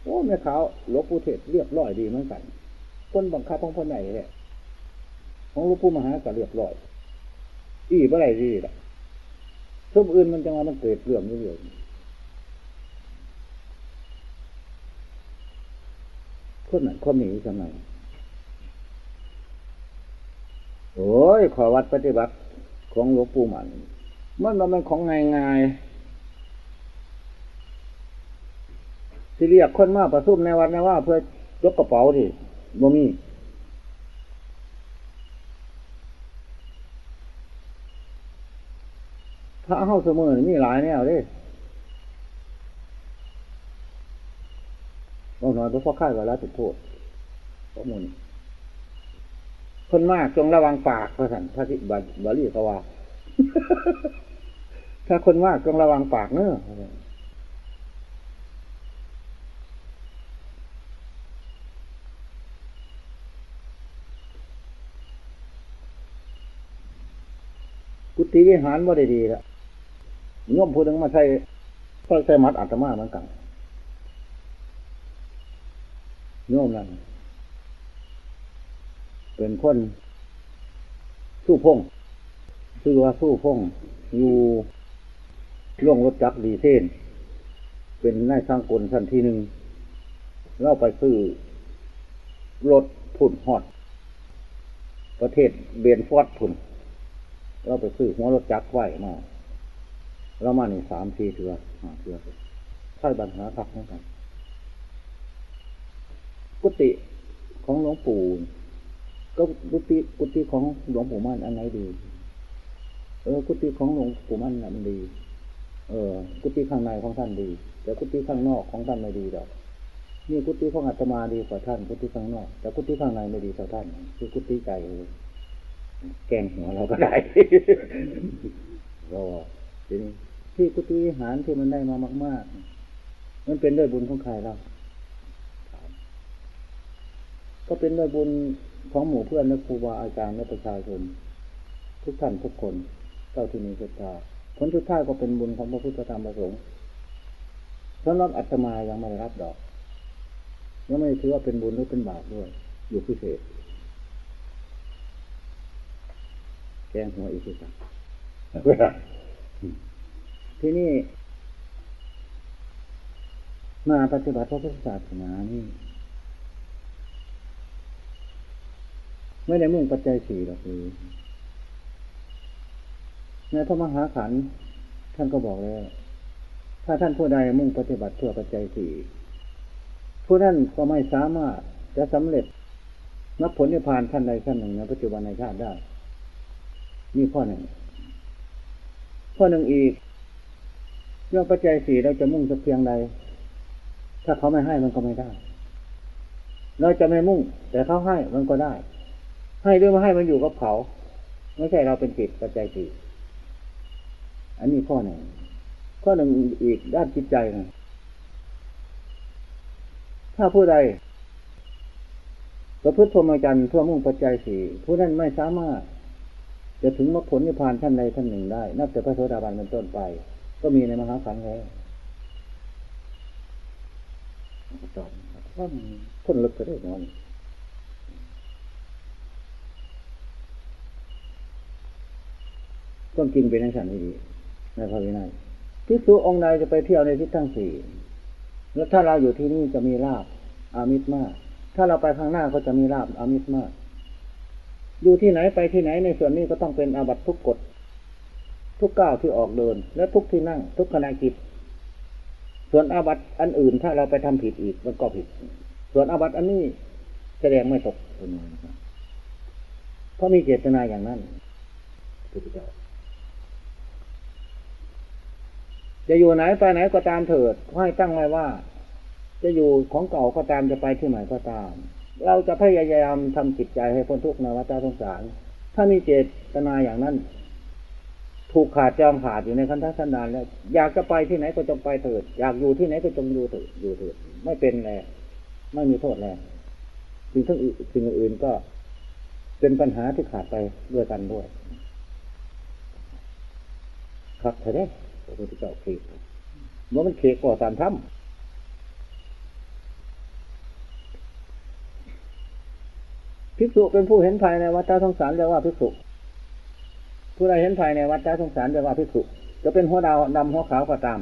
โอ้แม่ขาวหลวงปู่เทศเรียบร้อยดีเหมือนกันคนบังคับของคนไหนเนี่ยของหลวงปู่มหาก็เรียบร้อยอีเมื่ไรดีล่ะทุกอื่นมันจะมามันเกิดเรื่องเรื่อย ๆคนนั้นคนนี้ทำไมโอ้ยขอวัดปฏิบัติของหลวงปู่มันมันมันเป็นของง่ายง่ายที่เรียกคนมาประชุมในวัดนะว่า เพื่อยกกระเป๋าที่บ่มีพระเข้าเสมอนี่มีหลายแนวเด้บาง หน่อยเพราะค่ายกับละจุดโทษข้อมูลคนมากจงระวังปากพระสันพระที่บาบาลีเขาว่าถ้าคนมากจงระวังปากเนอะกุฏิวิหารว่าได้ดีล้วโยมพูดถึงมาใช้ก็ใช้มัดอัตมาเหมือนกัน โยมนั่นเป็นคนสู้พงชื่อว่าสู้พงอยู่ล่วงรถจักรดีเส้น เป็นนายสร้างกลท่านที่หนึ่งเล่าไปซื้อรถผุ่นฮอด ประเทศเบนฟอร์ดผุ่นเราไปซื้อหัวรถจักรไหวมาเรามาหนึ่งสามสี่เถือห้าเถือใช่บัญหาพักเหมือนกัน กุฏิของหลวงปู่ก็กุฏิกุฏิของหลวงปู่มั่นอันไหนดี เออ กุฏิของหลวงปู่มั่นน่ะมันดี เออ กุฏิข้างในของท่านดี แต่กุฏิข้างนอกของท่านไม่ดีดอกนี่กุฏิของอาตมาดีกว่าท่าน กุฏิข้างนอก แต่กุฏิข้างในไม่ดีเท่าท่าน คือกุฏิใจแกงหัวเราก็ได้เราทีนี้ที่กุฏิวิหารที่มันได้มามาก ๆ มันเป็นด้วยบุญของใครเรา ก็เป็นด้วยบุญของหมู่เพื่อนและครูบาอาจารย์และประชาชน ทุกท่านทุกคนเจ้าที่มีศรัทธาผลสุดท้ายก็เป็นบุญของพระพุทธธรรมประสงค์สำหรับอัตมายังไม่ได้รับดอก ยังไม่ถือว่าเป็นบุญหรือเป็นบาปด้วย อยู่พิเศษ แกงหัวอีกทีสักที่นี่มาปฏิบัติพระพุทธศาสนานี่ ไม่ได้มุ่งปัจจัยสี่หรอกคือในพระมหาขันธ์ท่านก็บอกแล้ว ถ้าท่านผู้ใดมุ่งปฏิบัติเพื่อปัจจัยสี่ผู้นั้นก็ไม่สามารถจะสำเร็จนับผลนิพพานท่านใดท่านหนึ่งในปัจจุบันในชาติได้นี่ข้อหนึ่ง ข้อหนึ่งอีกเรื่องปัจจัยสี่เราจะมุ่งสักเพียงใด ถ้าเขาไม่ให้มันก็ไม่ได้ เราจะไม่มุ่ง แต่เขาให้มันก็ได้ ให้หรือไม่ให้มันอยู่กับเขา ไม่ใช่เราเป็นจิตปัจจัยสี่อันนี้ข้อหนึ่งข้อหนึ่งอีกด้านจิตใจนะถ้าผู้ใดประพฤติพรหมจรรย์เพื่อมุ่งปัจจัยสี่ผู้นั้นไม่สามารถ จะถึงมรรคผลนิพพานท่านใดท่านหนึ่งได้ นับแต่พระโสดาบันเป็นต้นไป ก็มีในมหาขันธ์แล้วตอนว่ามันคนลึกก็ได้นอน ต้องกินเป็นในสันดีในพระวินัยพิสุองค์ใดจะไปเที่ยวในทิศทั้งสี่แล้วถ้าเราอยู่ที่นี่จะมีลาบอามิตรมาก ถ้าเราไปข้างหน้าก็จะมีลาบอามิตรมาก อยู่ที่ไหนไปที่ไหนในส่วนนี้ก็ต้องเป็นอาบัตทุกกฎทุกก้าวที่ออกเดิน และทุกที่นั่ง ทุกขณะกิจ ส่วนอาบัตอันอื่นถ้าเราไปทำผิดอีกมันก็ผิด ส่วนอาบัตอันนี้แสดงไม่ตกเพราะมีเจตนาอย่างนั้นพุทธเจ้า จะอยู่ไหนไปไหนก็ตามเถิดให้ตั้งไว้ว่า จะอยู่ของเก่าก็ตามจะไปที่ใหม่ก็ตาม เราจะพยายามทำจิตใจให้พ้นทุกข์ในวัฏสงสาร ถ้ามีเจตนาอย่างนั้น ถูกขาดจองขาดอยู่ในคันธสันดานแล้ว อยากจะไปที่ไหนก็จงไปเถิด อยากอยู่ที่ไหนก็จงอยู่เถิดอยู่เถิด ไม่เป็นแลไม่มีโทษแลสิ่งทั้งสิ่งอื่นก็เป็นปัญหาที่ขาดไปด้วยกันด้วย ครับเถอะเด้ ระพุทธเจ้าเขกเมื่อมันเขกก่อสารทำภิกษุเป็นผู้เห็นภายในวัฏสงสารเรียกว่าภิกษุ ผู้ใดเห็นภายในวัฏสงสารเรียกว่าภิกษุ จะเป็นหัวดาวดำหัวขาวก็ตาม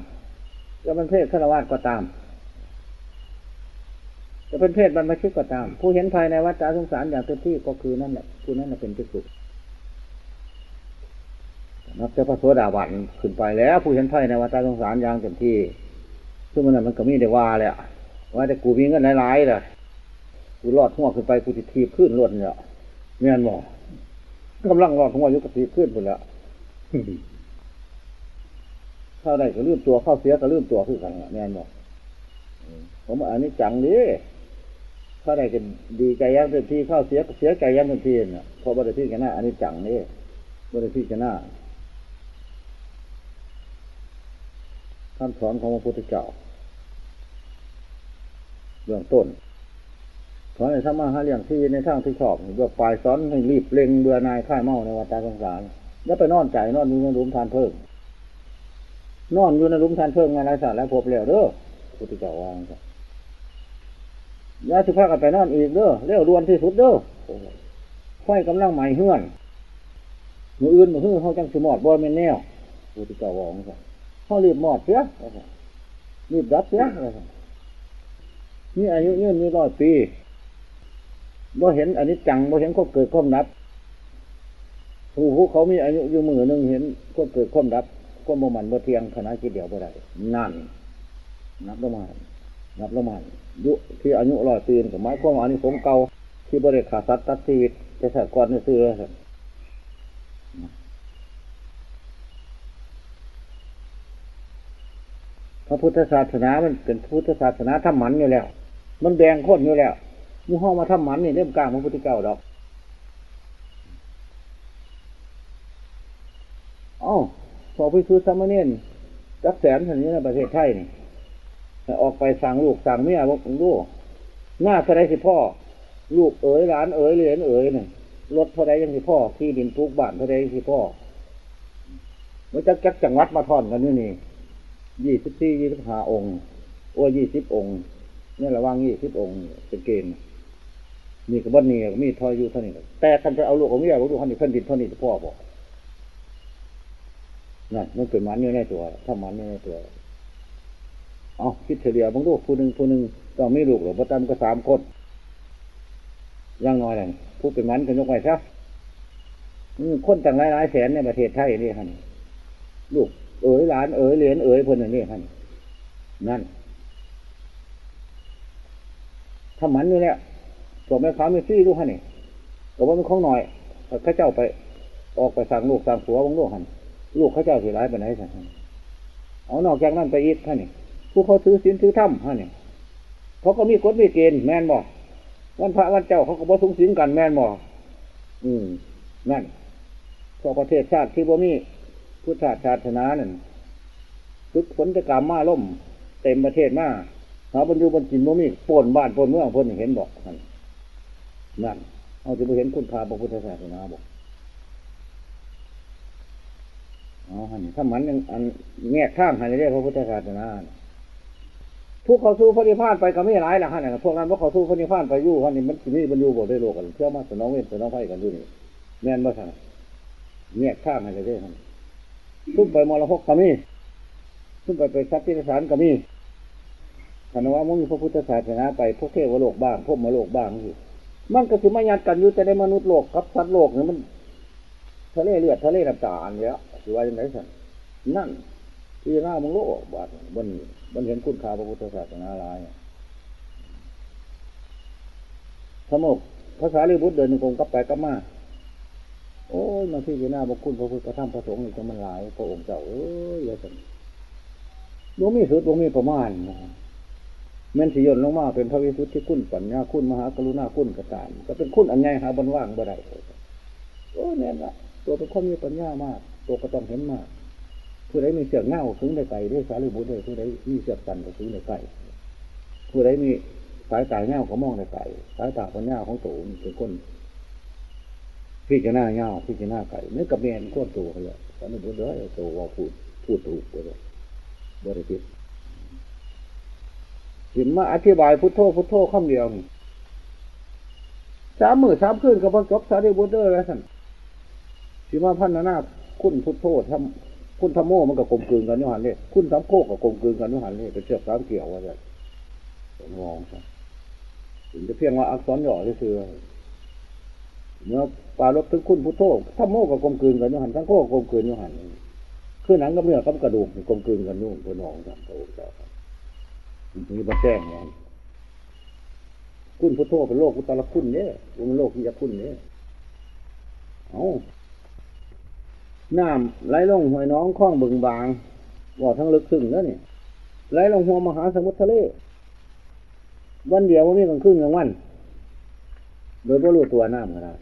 จะเป็นเพศฆราวาสก็ตาม จะเป็นเพศบรรพชิตก็ตาม ผู้เห็นภายในวัฏสงสารอย่างเต็มที่ก็คือนั่นแหละผู้นั้นเป็นภิกษุ นับจะพระโสดาบันขึ้นไปแล้ว ผู้เห็นไพ่ในวัฏสงสารอย่างเต็มที่ซึ่งมันมันก็มีได้ว่าแหละว่าแต่กูมีเงินหลายๆเลยกูรอดหัวขึ้นไปกูติทีบขึ้นรถเนี่ยเมียนบอกกำลังรอดหัวอยุกติขึ้นหมดแล้วเข้าได้ก็ลืมตัวเข้าเสียก็ลืมตัวขึ้นกันเมียนบอกผมอันนี้จังดิเข้าได้ก็ดีใจยังเต็มที่เข้าเสียก็เสียใจยังเต็มที่เนี่ยพอบริที่กันหน้าอันนี้จังนี่บริที่กันหน้า คำสอนของพระพุทธเจ้าเบื้องต้นสอนในธรรมะหาเรื่งที่ในทางที่ชอบเบื้องปลายสอนให้รีบเล็งเบื่อนายค่ายเมาในวัฏสงสาร แล้วไปนอนใจนอนอยู่ในรุมทานเพิ่งนอนอยู่ในรุมทานเพิ่งมาหลายสารแล้วพบแล้วเด้อพุทธเจ้าวางครับยาสิพากันไปนอนอีกเด้อเร็วดวนที่สุดเด้อไฟกำลังใหม่เฮือนมืออื่นมือฮือเขาจังสมอดบอยเมนแนวพุทธเจ้าวางครับ เขารีบหมอดเสียรีบดับเสียนี่อายุยืนมีร้อยปีบ่เห็นอันนี้จังบ่เห็นก็เกิดความดับผู้ผู้เขามีอายุอยู่มือหนึ่งเห็นก็เกิดความดับก็โมมันบ่เทียงขณะจิตเดียวบ่ได้นั่นนับละมันนับละมันยุที่อายุร้อยปีกับไม้ความอันนี้ผมเก่าที่บริขาสัตว์ตัดชีวิตจะสัตว์ก่อนนี่ซื้อ พระพุทธศาสนามันเป็นพุทธศาสนาทำหมันอยู่แล้ว มันแบ่งคนอยู่แล้วมูห้องมาทำหมันนี่เริ่มกลางพระพุทธเจ้าดอกอ๋อพอไปซื้อสามเณรจักแสนเท่านี้ในประเทศไทยนี่ออกไปสั่งลูกสั่งเมียบอกลูกหน้าเทไรสิพ่อ ลูกเอ๋ยหลานเอ๋ยเหรียญเอ๋ยเนี่ยรถเท่าไรยังสิพ่อที่ดินทุกบ้านเท่าไรสิพ่อมันจะจักจังหวัดมาทอนกันนี่นี่ ยี่สิบสี่ยี่สิบห้าองค์โอ้ยี่สิบองค์เนี่ยระว่างยี่สิบองค์เป็นเกณฑ์มีกับบ้านนี้มีทอยอยู่เท่านี้แต่ท่านจะเอาลูกของเมียของลูกท่านนี่เพิ่นดินเท่านี้พ่อบอกนั่นมันเป็นมันอยู่ในตัว ถ้ามันอยู่ในตัวเอาคิดเฉลี่ยบางลูกผู้หนึ่งผู้หนึ่งต้องไม่ลูกหรอกพระตามก็สามคนย่างน้อยเลยผู้เป็นมันก็ยกไว้ซะคนต่างหลายหลายแสนในประเทศไทยนี่ฮะลูก เอ๋ยหลานเอ๋ยเหรียญเอ๋ยคนนี่ฮะนั่นถ้ามันอยู่เนี่ยตัวแม่ค้าไม่ซี้ลูกฮะนี่แต่ว่ามันของหน่อยข้าเจ้าไป ออกไปสั่งลูกสั่งผัวบางลูกฮะลูกข้าเจ้าสิร้ายไปไหนสั่งเอานอกจากนั้นไปอีกฮะนี่ผู้เขาถือศีลถือธรรมฮะนี่เขาก็มีกฎมีเกณฑ์แม่นบอกวันพระวันเจ้าเขาก็บ่สูงสิงกันแม่นบอกอืมนั่นพอประเทศชาติที่บ่มี พุทธศาสนานั่นทุกผลจะกรรมมาล่ม เต็มประเทศมาหาบรรยุบรรจินบ่มีปนบ้านปนเมืองเพิ่นเห็นบอกนั่นนั่นเอาจะไปเห็นคุณพาพระพุทธศาสนาบอกอ๋อฮันถ้ามันอันแง่ข้างหันเรียกพระพุทธศาสนาพวกเขาสู้พระนิพพานไปก็ไม่ร้ายละฮะเนี่ยพวกนั้นพวกเขาสู้พระนิพพานไปยู่ฮะนี่มันมีบรรยุบทได้โลกันเพื่อมาสนองเวทสนองไฟกันด้วยนี่แม่นบ่ใช่แง่ข้างหันเรียกฮะ ขึ้นไปมรหกก็มีขึ้นไปไปทรัพย์ที่สารก็มีคณะว่ามึงพระพุทธศาสนาไปพวกเทวโลกบ้างพวกมโลกบ้างอยู่มันก็คือมายัดกันอยู่แต่ในมนุษย์โลกกับสัตว์โลกเนี่ยมันทะเลเลือดทะเลน้ำตาลเนี่ยคือว่าอย่างไรสันนั่นที่หน้ามึงโลกบาดบนบนเห็นคุณค่าพระพุทธศาสนาลายสมกภาษาลีบุตรเดินคงกับไปกับมา โอ้ยมาที่หน้าบุคุณพระพุทธธรรมพระสงฆ์นี่จะมันหลายพระองค์เจ้าเอ้ยอย่าสันดวงมีสุดดวงมีประมาณเม่นสิยนลงมาเป็นพระวิสุทธิคุณปัญญาคุณมหากรุณาคุณกระตามก็เป็นคุณอันใหญ่หาบนว่างบ่ได้โอ้เนี่ยละตัวเป็นคนมีปัญญามาก ตัวก็ต้องเห็นมาก ผู้ใดมีเสือกเง่าถึงได้ไก่ได้สารีบุตรได้ผู้ใดมีเสือกตันก็ถึงได้ไก่ผู้ใดมีสายตาเง่าก็มองได้ไกลสายตาคนเงาของตูมันเป็นคน พี่จะหน้าเงาพี่จะหน้าไก่เนื้อกับเมียนโคตรตัวเขาเลยตอนนี้พูดเลยตัวว่าพูดพูดถูกเลยบริสุทธิ์หินมาอธิบายพุทโธพุทโธคำเดียวนี่สามมือสามคืนกับพระจบสารีบุตรเด้อแล้วท่านสิมาพันนาคุณพุทโธทำคุณธรรมโมมันกับกลมกลืนกันยุหันเลยคุณธรรมโคกับกลมกลืนกันยุหันเลยเป็นเชือกสามเกี่ยวว่าจะมองซะถึงจะเพียงว่าอักษรย่อคือ เมื่อปลารบถึงคุณพุทโธธรรมโมกับกลมกลืนกันยุหันทั้งโคกกลมกลืนยุหันคือหนังกับเนื้อกับกระดูกกลมกลืนกันยุ่งตัวน้องสั่งโตจ้ามีบัแจ้งไงคุณพุทโธเป็นโลกกุตละคุณเนี่ยมันโลกที่จะคุณเนี่ยเอาน้ำไหลลงห้วยน้องคล้องบึงบางว่าทั้งลึกซึ้งแล้วนี่ไหลลงหัวมหาสมุทรทะเลวันเดียวว่ามีกลางคืนกลางวัน โดยไม่รู้ตัวน้ำขนาด